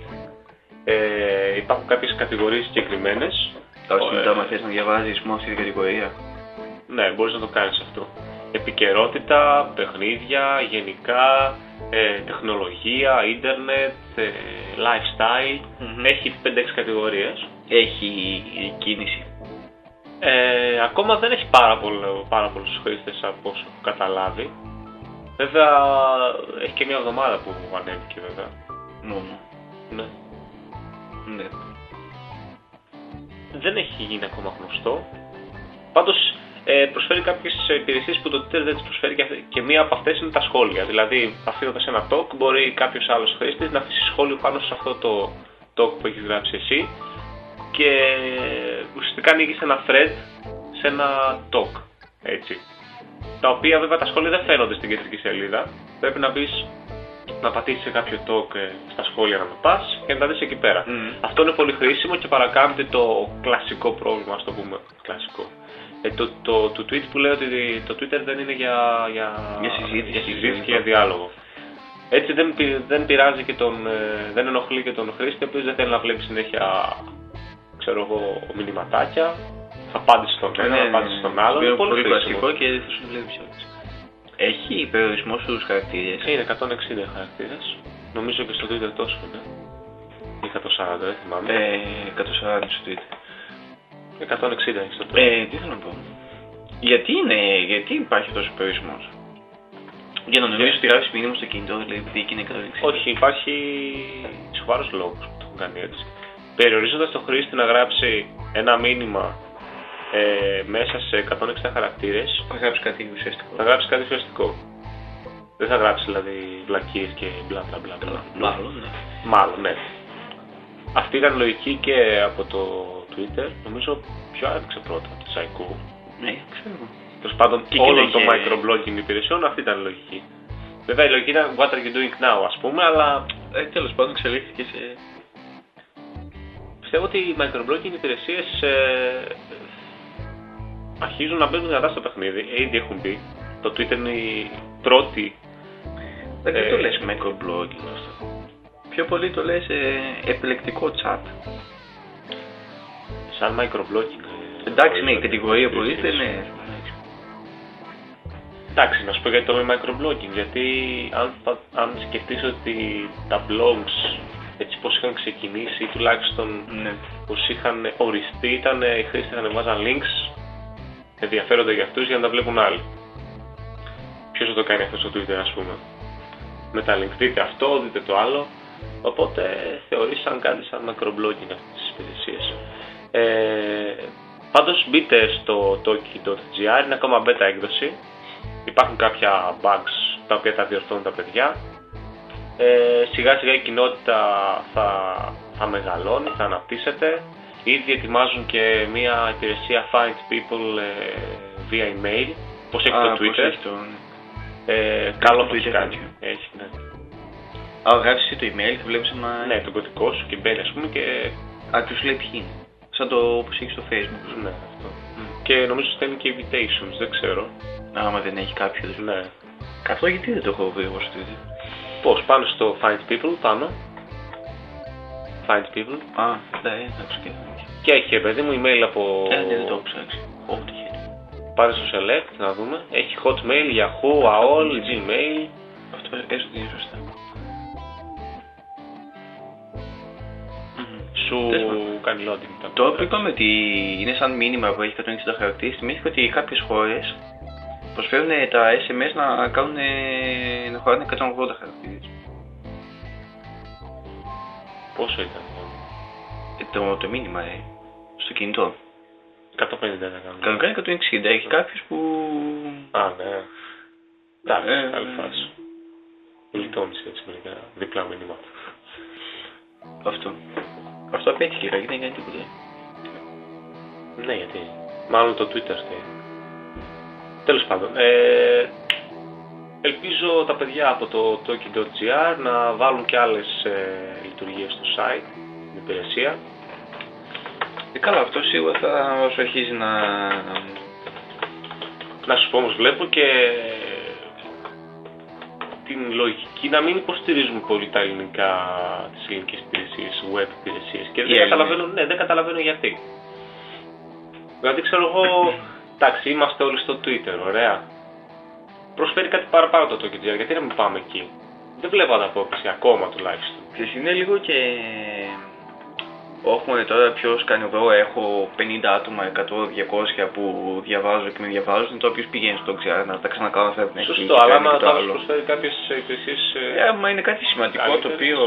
ε, υπάρχουν κάποιες κατηγορίες συγκεκριμένες. Τώρα Ε, στην μετά, θες να διαβάζεις μόνο αυτή την κατηγορία. Ναι, μπορείς να το κάνεις αυτό. Επικαιρότητα, παιχνίδια, γενικά, ε, τεχνολογία, ίντερνετ, ε, lifestyle. Μμμ. Έχει 5-6 κατηγορίες. Έχει κίνηση. Ε, ακόμα δεν έχει πάρα, πολλο, πάρα πολλούς χρήστες από όσο έχω καταλάβει. Βέβαια, έχει και μια εβδομάδα που ανέβηκε βέβαια. Μόνο. Ναι. Ναι. δεν έχει γίνει ακόμα γνωστό. Πάντως ε, προσφέρει κάποιες υπηρεσίες που το Twitter δεν τις προσφέρει και, αυ- και μία από αυτές είναι τα σχόλια. Δηλαδή αφήνοντας ένα talk μπορεί κάποιος άλλος χρήστης να αφήσει σχόλιο πάνω σε αυτό το talk που έχεις γράψει εσύ και ουσιαστικά ανοίγεις ένα thread σε ένα talk. Έτσι. Τα οποία βέβαια τα σχόλια δεν φαίνονται στην κεντρική σελίδα. Πρέπει να μπεις να πατήσεις σε κάποιο talk ε, στα σχόλια να το πας και να τα δεις εκεί πέρα. Μμμ. Αυτό είναι πολύ χρήσιμο και παρακάμπτει το κλασικό πρόβλημα, ας το πούμε. Κλασικό. Ε, το, το, το tweet που λέει ότι το Twitter δεν είναι για, για, Για συζήτηση. για συζήτηση και για διάλογο. Έτσι δεν, πει- δεν πειράζει και τον, ε, δεν ενοχλεί και τον χρήστη, ο οποίος δεν θέλει να βλέπει συνέχεια, ξέρω εγώ, μηνυματάκια. Θα απάντησε στον ένα, θα απάντησε στον άλλο. Είναι Είναι πολύ, πολύ, χρήσιμο. κλασικό και δεν θα σου βλέπεις όλες. Έχει περιορισμός στους χαρακτήρες; Είναι 160 χαρακτήρες. Νομίζω και στο Twitter τόσο είναι. Ή 140, δεν θυμάμαι. Ε, 140 στο Twitter. 160 έχεις στο Twitter. Ε, τι θέλω να πω. Γιατί είναι, γιατί υπάρχει τόσο περιορισμός; Για να νομίζω ότι γράφεις μήνυμα στο κινητό, δηλαδή επειδή εκεί είναι 160. Όχι, υπάρχει σοβαρός λόγος που το έχουν κάνει έτσι. Περιορίζοντας το χρήστη να γράψει ένα μήνυμα ε, μέσα σε 160 χαρακτήρες, Θα γράψεις κάτι ουσιαστικό. θα γράψεις κάτι ουσιαστικό. Δεν θα γράψεις δηλαδή βλακίες και μπλα μπλα μπλα. μπλα. Μάλλον, ναι. Μάλλον, ναι. Αυτή ήταν λογική και από το Twitter. Νομίζω πιο άδειξε πρώτα από το Σαϊκού. Ναι, ξέρω. Τέλος πάντων, Και όλων εκείνο των είχε- microblogging υπηρεσιών αυτή ήταν η λογική. Βέβαια η λογική ήταν what are you doing now, ας πούμε, αλλά Ε, τέλος πάντων εξελίχθηκε σε. πιστεύω ότι οι microblogging υπηρεσίες ε, αρχίζουν να μπαίνουν δυνατά στο παιχνίδι. Ε, Ήδη έχουν μπει. Το Twitter είναι η πρώτη. Δεν Ε, το λες microblogging αυτό. Πιο πολύ το λες ε, επιλεκτικό chat. σαν microblogging. ε, Εντάξει, ναι, η μπορεί να κατηγορία που υπηρεσίες. ήρθε, ναι. Εντάξει, να σου πω γιατί το λέμε microblogging. Γιατί αν, πα- αν σκεφτείς ότι τα blogs έτσι πως είχαν ξεκινήσει ή τουλάχιστον Ναι. πως είχαν οριστεί ήταν οι χρήστες να βάζαν links ενδιαφέροντα για αυτούς για να τα βλέπουν άλλοι. Ποιος θα το κάνει αυτό στο Twitter ας πούμε. Με τα links δείτε αυτό, δείτε το άλλο. Οπότε θεωρήσαν κάτι σαν macroblogging αυτές τις υπηρεσίες. Ε, πάντως μπείτε στο toki.gr, είναι ακόμα beta έκδοση. Υπάρχουν κάποια bugs τα οποία θα διορθώνουν τα παιδιά. Ε, σιγά σιγά η κοινότητα θα, θα μεγαλώνει, θα αναπτύσσεται. Ήδη ετοιμάζουν και μια υπηρεσία Find People ε, via email, πώς έχει Α, το πώς Twitter. έχει το- Ε, καλό το το έχει Twitter κάνει. τέτοιο. Έχει, ναι. Α, γράφεις εσύ το email και βλέπεις ένα... ναι, τον κωδικό σου και μπαίνει ας πούμε και... Α, και σου λέει ποιοι είναι. Σαν το όπως έχει στο facebook. Ναι, αυτό. Και νομίζω στέλνει και invitations, δεν ξέρω. Άμα δεν έχει κάποιος. Ναι. Αυτό γιατί δεν το έχω βρει εγώ στο Twitter; Πώς, πάνω στο Find People, πάνω. Find People. Α, ναι, εντάξει και. Και έχει, ρε παιδί μου, email από... Ε, ναι, δεν το έχω ψάξει. Ό,τι χαίρεται. Πάρε στο Select, να δούμε. Έχει Hotmail, Yahoo, AOL, Gmail. Αυτό έστω ότι είναι σωστά. Μμμ. Σου Τέλος πάντων. κάνει loading. τα Τώρα που πράγματα. είπαμε ότι είναι σαν μήνυμα που έχει 160 χαρακτήρες, θυμήθηκα ότι κάποιες χώρες προσφέρουν τα SMS να κάνουν να χωράνε 180 χαρακτήρες. Πόσο ήταν. Ε, το, το μήνυμα, ε, στο κινητό. 150 δεν κάνω. Κανονικά είναι 160. Έχει κάποιους που... Α, ναι. Εντάξει, Ε, καλή ε, φάση. Γλιτώνεις έτσι μερικά διπλά μηνύματα. Αυτό. Αυτό απέτυχε, δεν έκανε τίποτα. Ναι, γιατί. Μάλλον το Twitter θέλει. Τέλος πάντων. Ε, ελπίζω τα παιδιά από το Toki.gr να βάλουν και άλλες ε, λειτουργίες στο site, την υπηρεσία. Ε, καλά, αυτό σίγουρα θα όσο αρχίζει να... Να σου πω όμως βλέπω και την λογική να μην υποστηρίζουμε πολύ τα ελληνικά, τις ελληνικές υπηρεσίες, web υπηρεσίες και Οι δεν Έλληνες. καταλαβαίνω, ναι, δεν καταλαβαίνω γιατί. Δηλαδή ξέρω εγώ, εντάξει είμαστε όλοι στο Twitter, ωραία. Προσφέρει κάτι παραπάνω το Toki.gr, γιατί να μην πάμε εκεί. Δεν βλέπω ανταπόκριση ακόμα τουλάχιστον. Ξέρεις, είναι λίγο και... Όχι τώρα ποιος κάνει εδώ, έχω 50 άτομα, 100, 200 που διαβάζω και με διαβάζουν, το οποίος πηγαίνει στο ξέρω να τα ξανακάνω θα πρέπει να έχει Σωστό, και αλλά κάνει άμα και το θα σου άλλο. προσφέρει κάποιες υπηρεσίες... ε, Ε, άμα είναι κάτι σημαντικό το καλύτερες. οποίο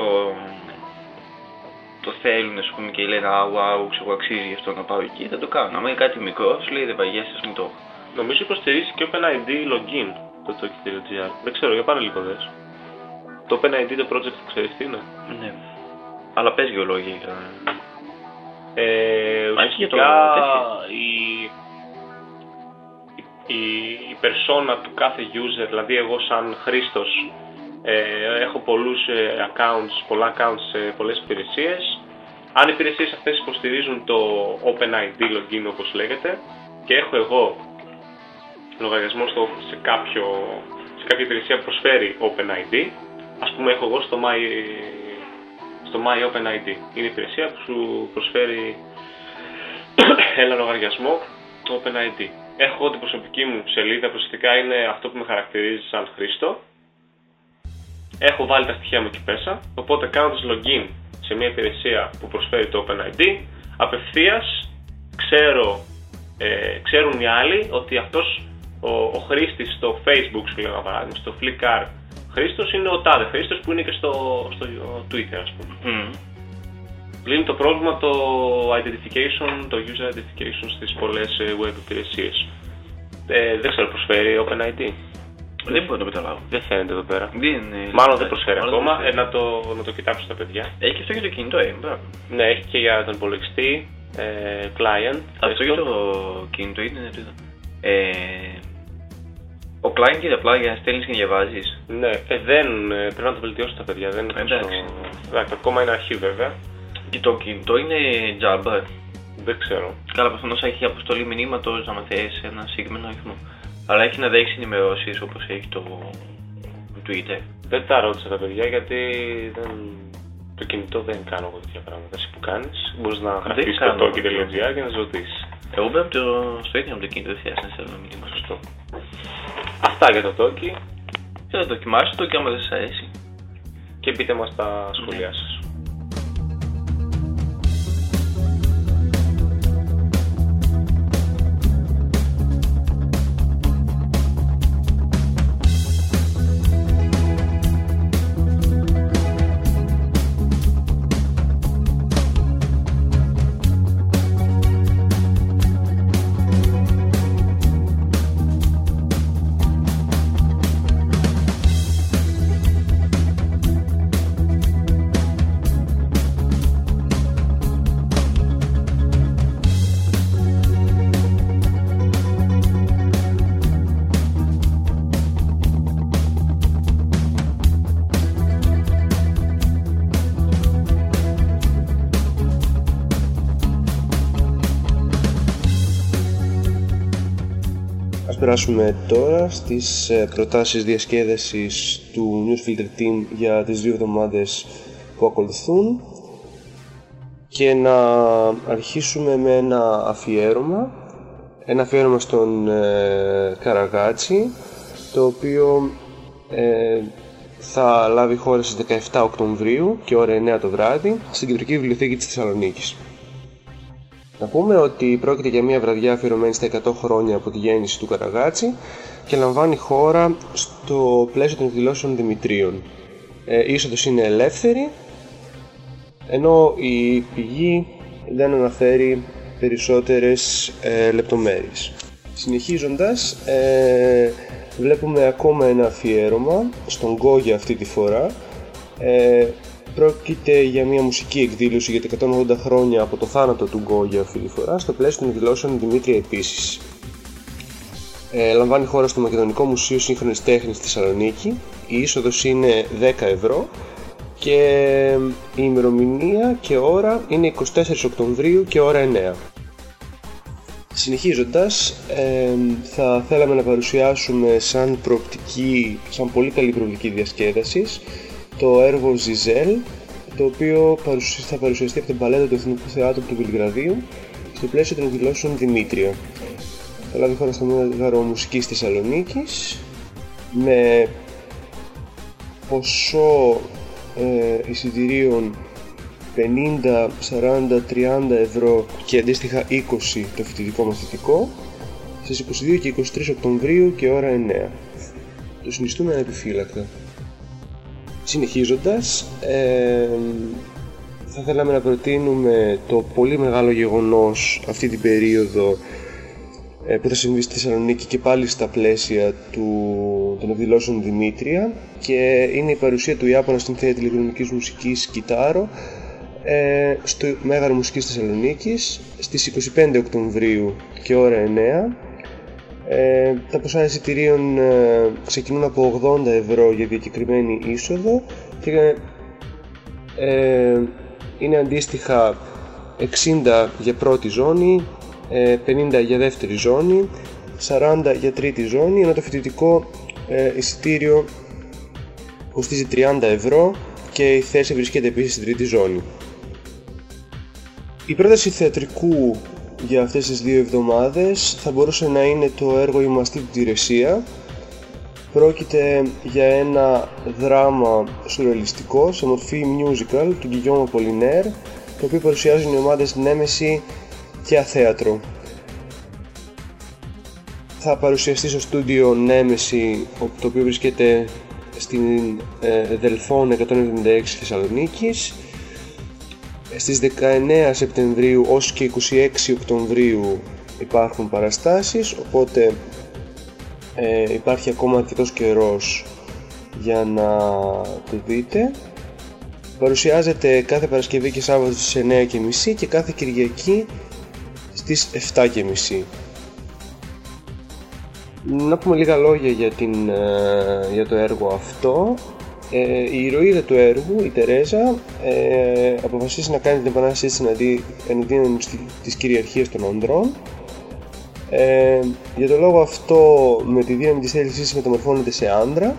το θέλουν ας πούμε και λένε Α, wow, ξέρω, αξίζει γι' αυτό να πάω εκεί, θα το κάνω. Άμα είναι κάτι μικρό, σου λέει δεν βαγιέσαι, ας μην το έχω. Νομίζω υποστηρίζει και OpenID login το Toki.gr. Δεν ξέρω, για πάνε λίγο δες. Το OpenID το project ξέρεις τι είναι; Ναι. Αλλά πες δύο λόγια. Για- Ε, Μα έχει και το ουσιαστικά τέτοιο; η, η, η persona του κάθε user, δηλαδή εγώ σαν χρήστος ε, έχω πολλούς ε, accounts, πολλά accounts σε πολλές υπηρεσίες. Αν οι υπηρεσίες αυτές υποστηρίζουν το OpenID login όπως λέγεται και έχω εγώ λογαριασμό στο, σε, κάποιο, σε κάποια υπηρεσία που προσφέρει OpenID, ας πούμε έχω εγώ στο My, στο My OpenID. Είναι η υπηρεσία που σου προσφέρει ένα λογαριασμό OpenID. Έχω εγώ την προσωπική μου σελίδα, ουσιαστικά είναι αυτό που με χαρακτηρίζει σαν χρήστο. Έχω βάλει τα στοιχεία μου εκεί μέσα, οπότε κάνοντας login σε μια υπηρεσία που προσφέρει το OpenID, απευθείας ξέρω, ε, ξέρουν οι άλλοι ότι αυτός ο, ο χρήστης στο Facebook, σου λέω ένα παράδειγμα, στο Flickr χρήστος είναι ο τάδε χρήστος που είναι και στο, στο Twitter ας πούμε. Μμμ. Λύνει το πρόβλημα το identification, το user identification στις πολλές ε, web υπηρεσίες. Ε, δεν ξέρω, προσφέρει OpenID. Δεν μπορώ να το καταλάβω. Δεν φαίνεται εδώ πέρα. Δεν είναι- Μάλλον δεν προσφέρει Μάλλον ακόμα. δεν Ε, να, το, να το κοιτάξω τα παιδιά. Έχει και αυτό για το κινητό, ε, μπράβο. Ναι, έχει και για τον υπολογιστή, ε, client. Αυτό για το κινητό είναι το είδα. Ε, ο client είναι απλά για να στέλνεις και να διαβάζεις. Ναι, ε, δεν, ε, πρέπει να το βελτιώσω τα παιδιά. Δεν είναι Εντάξει. τόσο- Εντάξει, ακόμα είναι αρχή βέβαια. Και το κινητό είναι Jabber. Δεν ξέρω. Καλά, προφανώς έχει αποστολή μηνύματος να θέσει ένα συγκεκριμένο αριθμό. Αλλά έχει να δέχεις ενημερώσεις όπως έχει το Twitter. Δεν τα ρώτησα τα παιδιά γιατί δεν... το κινητό δεν κάνω εγώ τέτοια πράγματα. Εσύ που κάνεις, μπορείς να γραφτεί στο κάνω toki.gr και να σε ρωτήσεις. Εγώ πρέπει το, στο ίδιο με το κινητό, δεν χρειάζεται να στέλνω μήνυμα. Σωστό. Αυτά για το Toki Και θα δοκιμάσετε το και άμα δεν σας αρέσει. και πείτε μας τα σχόλιά σας. Περάσουμε τώρα στις ε, προτάσεις διασκέδασης του Newsfilter Team για τις δύο εβδομάδες που ακολουθούν και να αρχίσουμε με ένα αφιέρωμα ένα αφιέρωμα στον ε, Καραγάτσι το οποίο ε, θα λάβει χώρα στις 17 Οκτωβρίου και ώρα 9 το βράδυ στην Κεντρική Βιβλιοθήκη της Θεσσαλονίκης. Να πούμε ότι πρόκειται για μια βραδιά αφιερωμένη στα 100 χρόνια από τη γέννηση του Καραγάτσι και λαμβάνει χώρα στο πλαίσιο των εκδηλώσεων Δημητρίων. Ε, η είσοδος είναι ελεύθερη, ενώ η πηγή δεν αναφέρει περισσότερες ε, λεπτομέρειες. Συνεχίζοντας, ε, βλέπουμε ακόμα ένα αφιέρωμα στον Γκόγια αυτή τη φορά. Ε, πρόκειται για μια μουσική εκδήλωση για τα 180 χρόνια από το θάνατο του Γκόγια αυτή τη φορά, στο πλαίσιο των εκδηλώσεων Δημήτρια επίσης. Ε, λαμβάνει χώρα στο Μακεδονικό Μουσείο Σύγχρονης Τέχνης Θεσσαλονίκη. Η είσοδος είναι 10 ευρώ και η ημερομηνία και ώρα είναι 24 Οκτωβρίου και ώρα 9. Συνεχίζοντας, ε, θα θέλαμε να παρουσιάσουμε σαν προοπτική, σαν πολύ καλή προοπτική διασκέδασης το έργο Ζιζέλ, το οποίο θα παρουσιαστεί από την παλέτα του Εθνικού Θεάτρου του Βελιγραδίου στο πλαίσιο των εκδηλώσεων Δημήτρια. Θα λάβει χώρα στο Μέγαρο Μουσικής Θεσσαλονίκης με ποσό ε, εισιτηρίων 50, 40, 30 ευρώ και αντίστοιχα 20 το φοιτητικό μαθητικό στις 22 και 23 Οκτωβρίου και ώρα 9. Το συνιστούμε ανεπιφύλακτα. Συνεχίζοντας, ε, θα θέλαμε να προτείνουμε το πολύ μεγάλο γεγονός αυτή την περίοδο ε, που θα συμβεί στη Θεσσαλονίκη και πάλι στα πλαίσια του, των εκδηλώσεων Δημήτρια και είναι η παρουσία του Ιάπωνα συνθέτη ηλεκτρονικής μουσικής Κιτάρο ε, στο Μέγαρο Μουσικής Θεσσαλονίκης στις 25 Οκτωβρίου και ώρα 9 ε, τα ποσά εισιτηρίων ε, ξεκινούν από 80 ευρώ για διακεκριμένη είσοδο και ε, είναι αντίστοιχα 60 για πρώτη ζώνη, 50 ε, για δεύτερη ζώνη, 40 για τρίτη ζώνη, ενώ το φοιτητικό ε, εισιτήριο κοστίζει 30 ευρώ και η θέση βρίσκεται επίσης στην τρίτη ζώνη. Η πρόταση θεατρικού για αυτές τις δύο εβδομάδες θα μπορούσε να είναι το έργο «Η μαστή του Τηρεσία». Πρόκειται για ένα δράμα σουρεαλιστικό σε μορφή musical του Guillaume Apollinaire το οποίο παρουσιάζουν οι ομάδες Νέμεση και Αθέατρο. Θα παρουσιαστεί στο στούντιο Νέμεση το οποίο βρίσκεται στην ε, Δελφών 176 Θεσσαλονίκης στις 19 Σεπτεμβρίου ως και 26 Οκτωβρίου υπάρχουν παραστάσεις οπότε ε, υπάρχει ακόμα αρκετός καιρός για να το δείτε. Παρουσιάζεται κάθε Παρασκευή και Σάββατο στις 9.30 και κάθε Κυριακή στις 7.30 να πούμε λίγα λόγια για, την, ε, για το έργο αυτό. ε, η ηρωίδα του έργου, η Τερέζα, ε, αποφασίσει να κάνει την επανάσταση εναντί, εναντίον της κυριαρχίας των ανδρών. Ε, για τον λόγο αυτό, με τη δύναμη της θέλησής μεταμορφώνεται σε άντρα,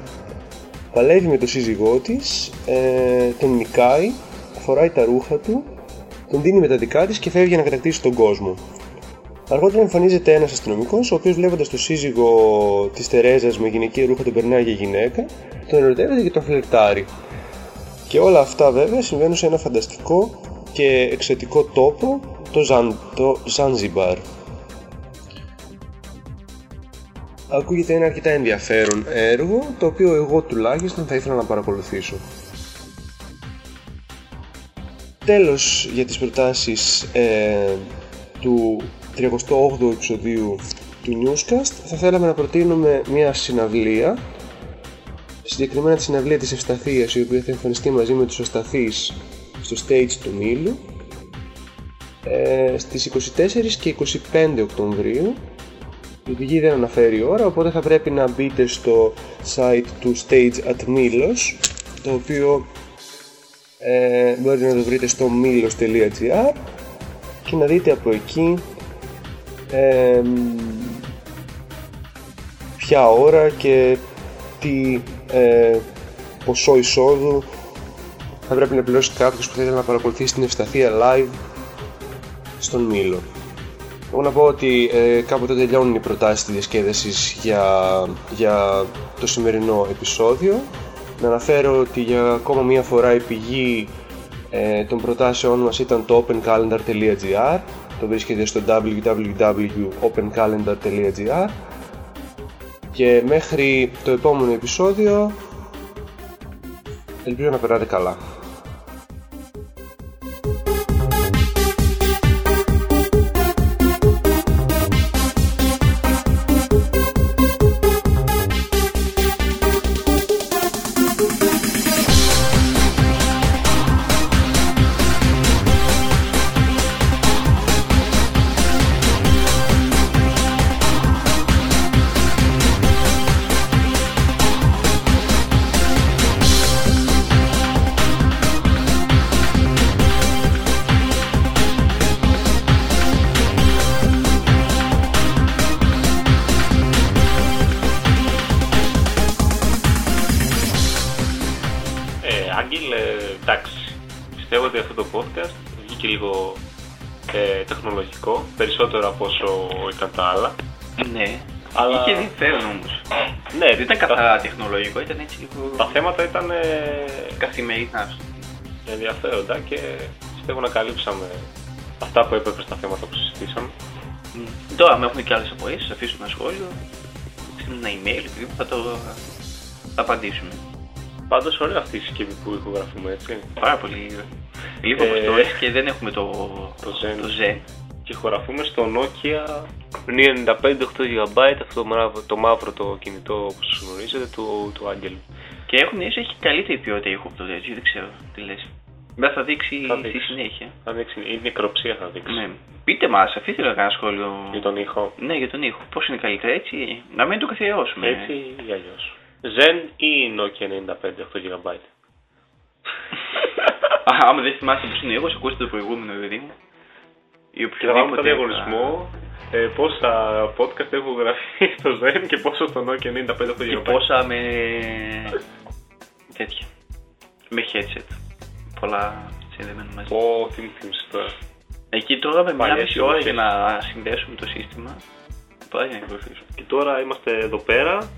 παλεύει με τον σύζυγό της, ε, τον νικάει, φοράει τα ρούχα του, τον δίνει με τα δικά της και φεύγει να κατακτήσει τον κόσμο. Αργότερα εμφανίζεται ένας αστυνομικός, ο οποίος βλέποντας τον σύζυγο της Τερέζας με γυναικεία ρούχα τον περνάει για γυναίκα, τον ερωτεύεται και τον φλερτάρει. Και όλα αυτά βέβαια συμβαίνουν σε ένα φανταστικό και εξωτικό τόπο, το, Ζαν, το Ζανζιμπάρ. Ακούγεται ένα αρκετά ενδιαφέρον έργο, το οποίο εγώ τουλάχιστον θα ήθελα να παρακολουθήσω. Τέλος για τις προτάσεις ε, του 38ου επεισοδίου του Newscast θα θέλαμε να προτείνουμε μια συναυλία συγκεκριμένα τη συναυλία της Ευσταθίας η οποία θα εμφανιστεί μαζί με τους Ευσταθείς στο stage του Μήλου ε, στις 24 και 25 Οκτωβρίου. Η πηγή δεν αναφέρει ώρα οπότε θα πρέπει να μπείτε στο site του Stage at Milos το οποίο ε, μπορείτε να το βρείτε στο milos.gr και να δείτε από εκεί ποια ώρα και τι ε, ποσό εισόδου θα πρέπει να πληρώσει κάποιος που θέλει να παρακολουθήσει την ευσταθία live στον Μήλο. Εγώ να πω ότι ε, κάποτε τελειώνουν οι προτάσεις της διασκέδασης για, για το σημερινό επεισόδιο. Να αναφέρω ότι για ακόμα μία φορά η πηγή ε, των προτάσεών μας ήταν το opencalendar.gr το βρίσκεται στο www.opencalendar.gr και μέχρι το επόμενο επεισόδιο ελπίζω να περάτε καλά. Λίγο ε, τεχνολογικό, περισσότερο από όσο ήταν τα άλλα. Ναι. Αλλά- Είχε ενδιαφέρον όμως. Ναι, Δεν ήταν καθαρά τεχνολογικό, ήταν έτσι λίγο Τα θέματα ήταν ε, καθημερινά. ας το πούμε. ενδιαφέροντα και πιστεύω να καλύψαμε αυτά που έπρεπε στα θέματα που συζητήσαμε. Μμ. Τώρα, αν έχουν και άλλες απορίες, σας αφήσουμε ένα σχόλιο, στείλουμε ένα email, επειδή θα το θα απαντήσουμε. Πάντως, ωραία αυτή η συσκευή που ηχογραφούμε έτσι. Πάρα πολύ λίγο Ε, αποστολές και δεν έχουμε το, το Zen. το Zen. Και ηχογραφούμε στο Nokia 95 8GB, αυτό το μαύρο, το μαύρο το κινητό όπως γνωρίζετε του, του Άγγελου. Και έχουν ίσως έχει καλύτερη ποιότητα ήχου από το έτσι, δεν ξέρω τι λες. Δεν θα δείξει Θα στη δείξει. συνέχεια. Θα δείξει, η νεκροψία θα δείξει. Ναι. Πείτε μας, αφήστε να κάνω σχόλιο. Για τον ήχο. Ναι, για τον ήχο. Πώς είναι καλύτερα έτσι, να μην το καθιερώσουμε. Έτσι ή αλλιώς. Zen ή Nokia 95 8GB. Α, άμα δεν θυμάστε πώς είναι ο ήχος, ακούστε το προηγούμενο παιδί μου. Ή Και θα βάλουμε οποιοδήποτε. το διαγωνισμό ε, πόσα podcast έχω γραφεί στο Zen και πόσο στο Nokia 95 8GB. Και πόσα με. τέτοια. Με headset. Πολλά συνδεμένα μαζί. Πω, τι μου θύμισες τώρα. Εκεί τώρα με μια Παλιές μισή ώρα εποχές. για να συνδέσουμε το σύστημα. Πάει να ακολουθήσω. Και τώρα είμαστε εδώ πέρα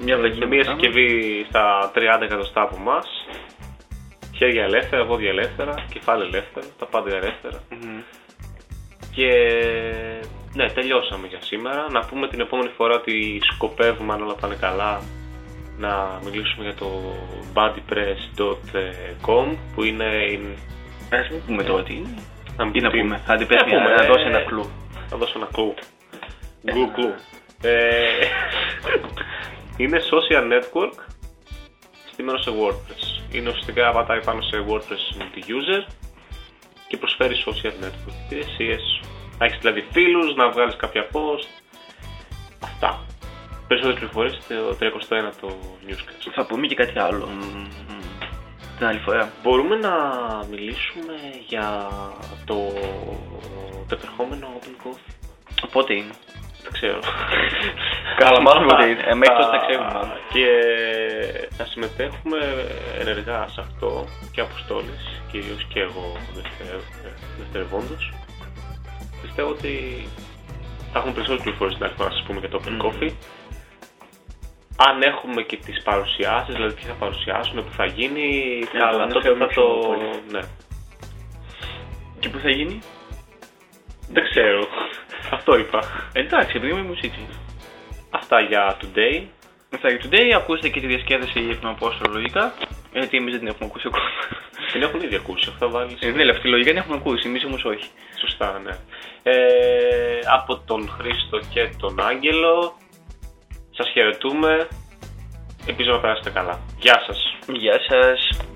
Μια βλακία με μια συσκευή στα 30 εκατοστά από εμάς. Χέρια ελεύθερα, πόδια ελεύθερα, κεφάλι ελεύθερα, τα πάντα ελεύθερα. Και ναι, τελειώσαμε για σήμερα. Να πούμε την επόμενη φορά ότι σκοπεύουμε, αν όλα πάνε καλά, να μιλήσουμε για το bodypress.com που είναι. η- Ας μην πούμε τώρα τι είναι. να μην Τι να τι- πούμε. Θα την Να πες πούμε, να ε, δώσει ένα κλου. Θα δώσω ένα κλου. Glue κλου. Ε, είναι social network στημένο σε WordPress. Είναι ουσιαστικά πατάει πάνω σε WordPress multi-user και προσφέρει social network υπηρεσίες. Να έχεις δηλαδή φίλους, να βγάλεις κάποια post. Αυτά. Περισσότερες πληροφορίες στο 31 το newscast. Θα πούμε και κάτι άλλο. μ, μ, Την άλλη φορά. Μπορούμε να μιλήσουμε για το, το επερχόμενο Open Coffee; Πότε είναι; Δεν ξέρω. Καλά, μάλλον Θα- ότι είναι. Ε, μέχρι τότε θα- τα ξέρουμε, μάλλον. Και θα συμμετέχουμε ενεργά σε αυτό και αποστόλες, κυρίως και εγώ δευτερε- δευτερευόντως. Πιστεύω ότι θα έχουμε περισσότερες πληροφορίες την άλλη φορά να σας πούμε για το Open Μμμ. Coffee. Αν έχουμε και τις παρουσιάσεις, δηλαδή τι θα παρουσιάσουν, που θα γίνει, Ναι, καλά, το τότε αναφέρουμε θα πιο το... πολύ. Ναι. Και πού θα γίνει; Δεν ξέρω. Αυτό είπα. Εντάξει, επειδή είμαι μουσική. Αυτά για today. Αυτά για today. Ακούστε και τη διασκέδαση για την Απόστολο λογικά. Γιατί εμείς δεν την έχουμε ακούσει ακόμα. Την έχουν ήδη ακούσει. Αυτό βάλεις. Ε, ναι, αυτή λογικά την έχουμε ακούσει. Εμείς όμως όχι. Σωστά, ναι. Ε, από τον Χρήστο και τον Άγγελο σας χαιρετούμε. Ελπίζω να περάσετε καλά. Γεια σας. Γεια σας.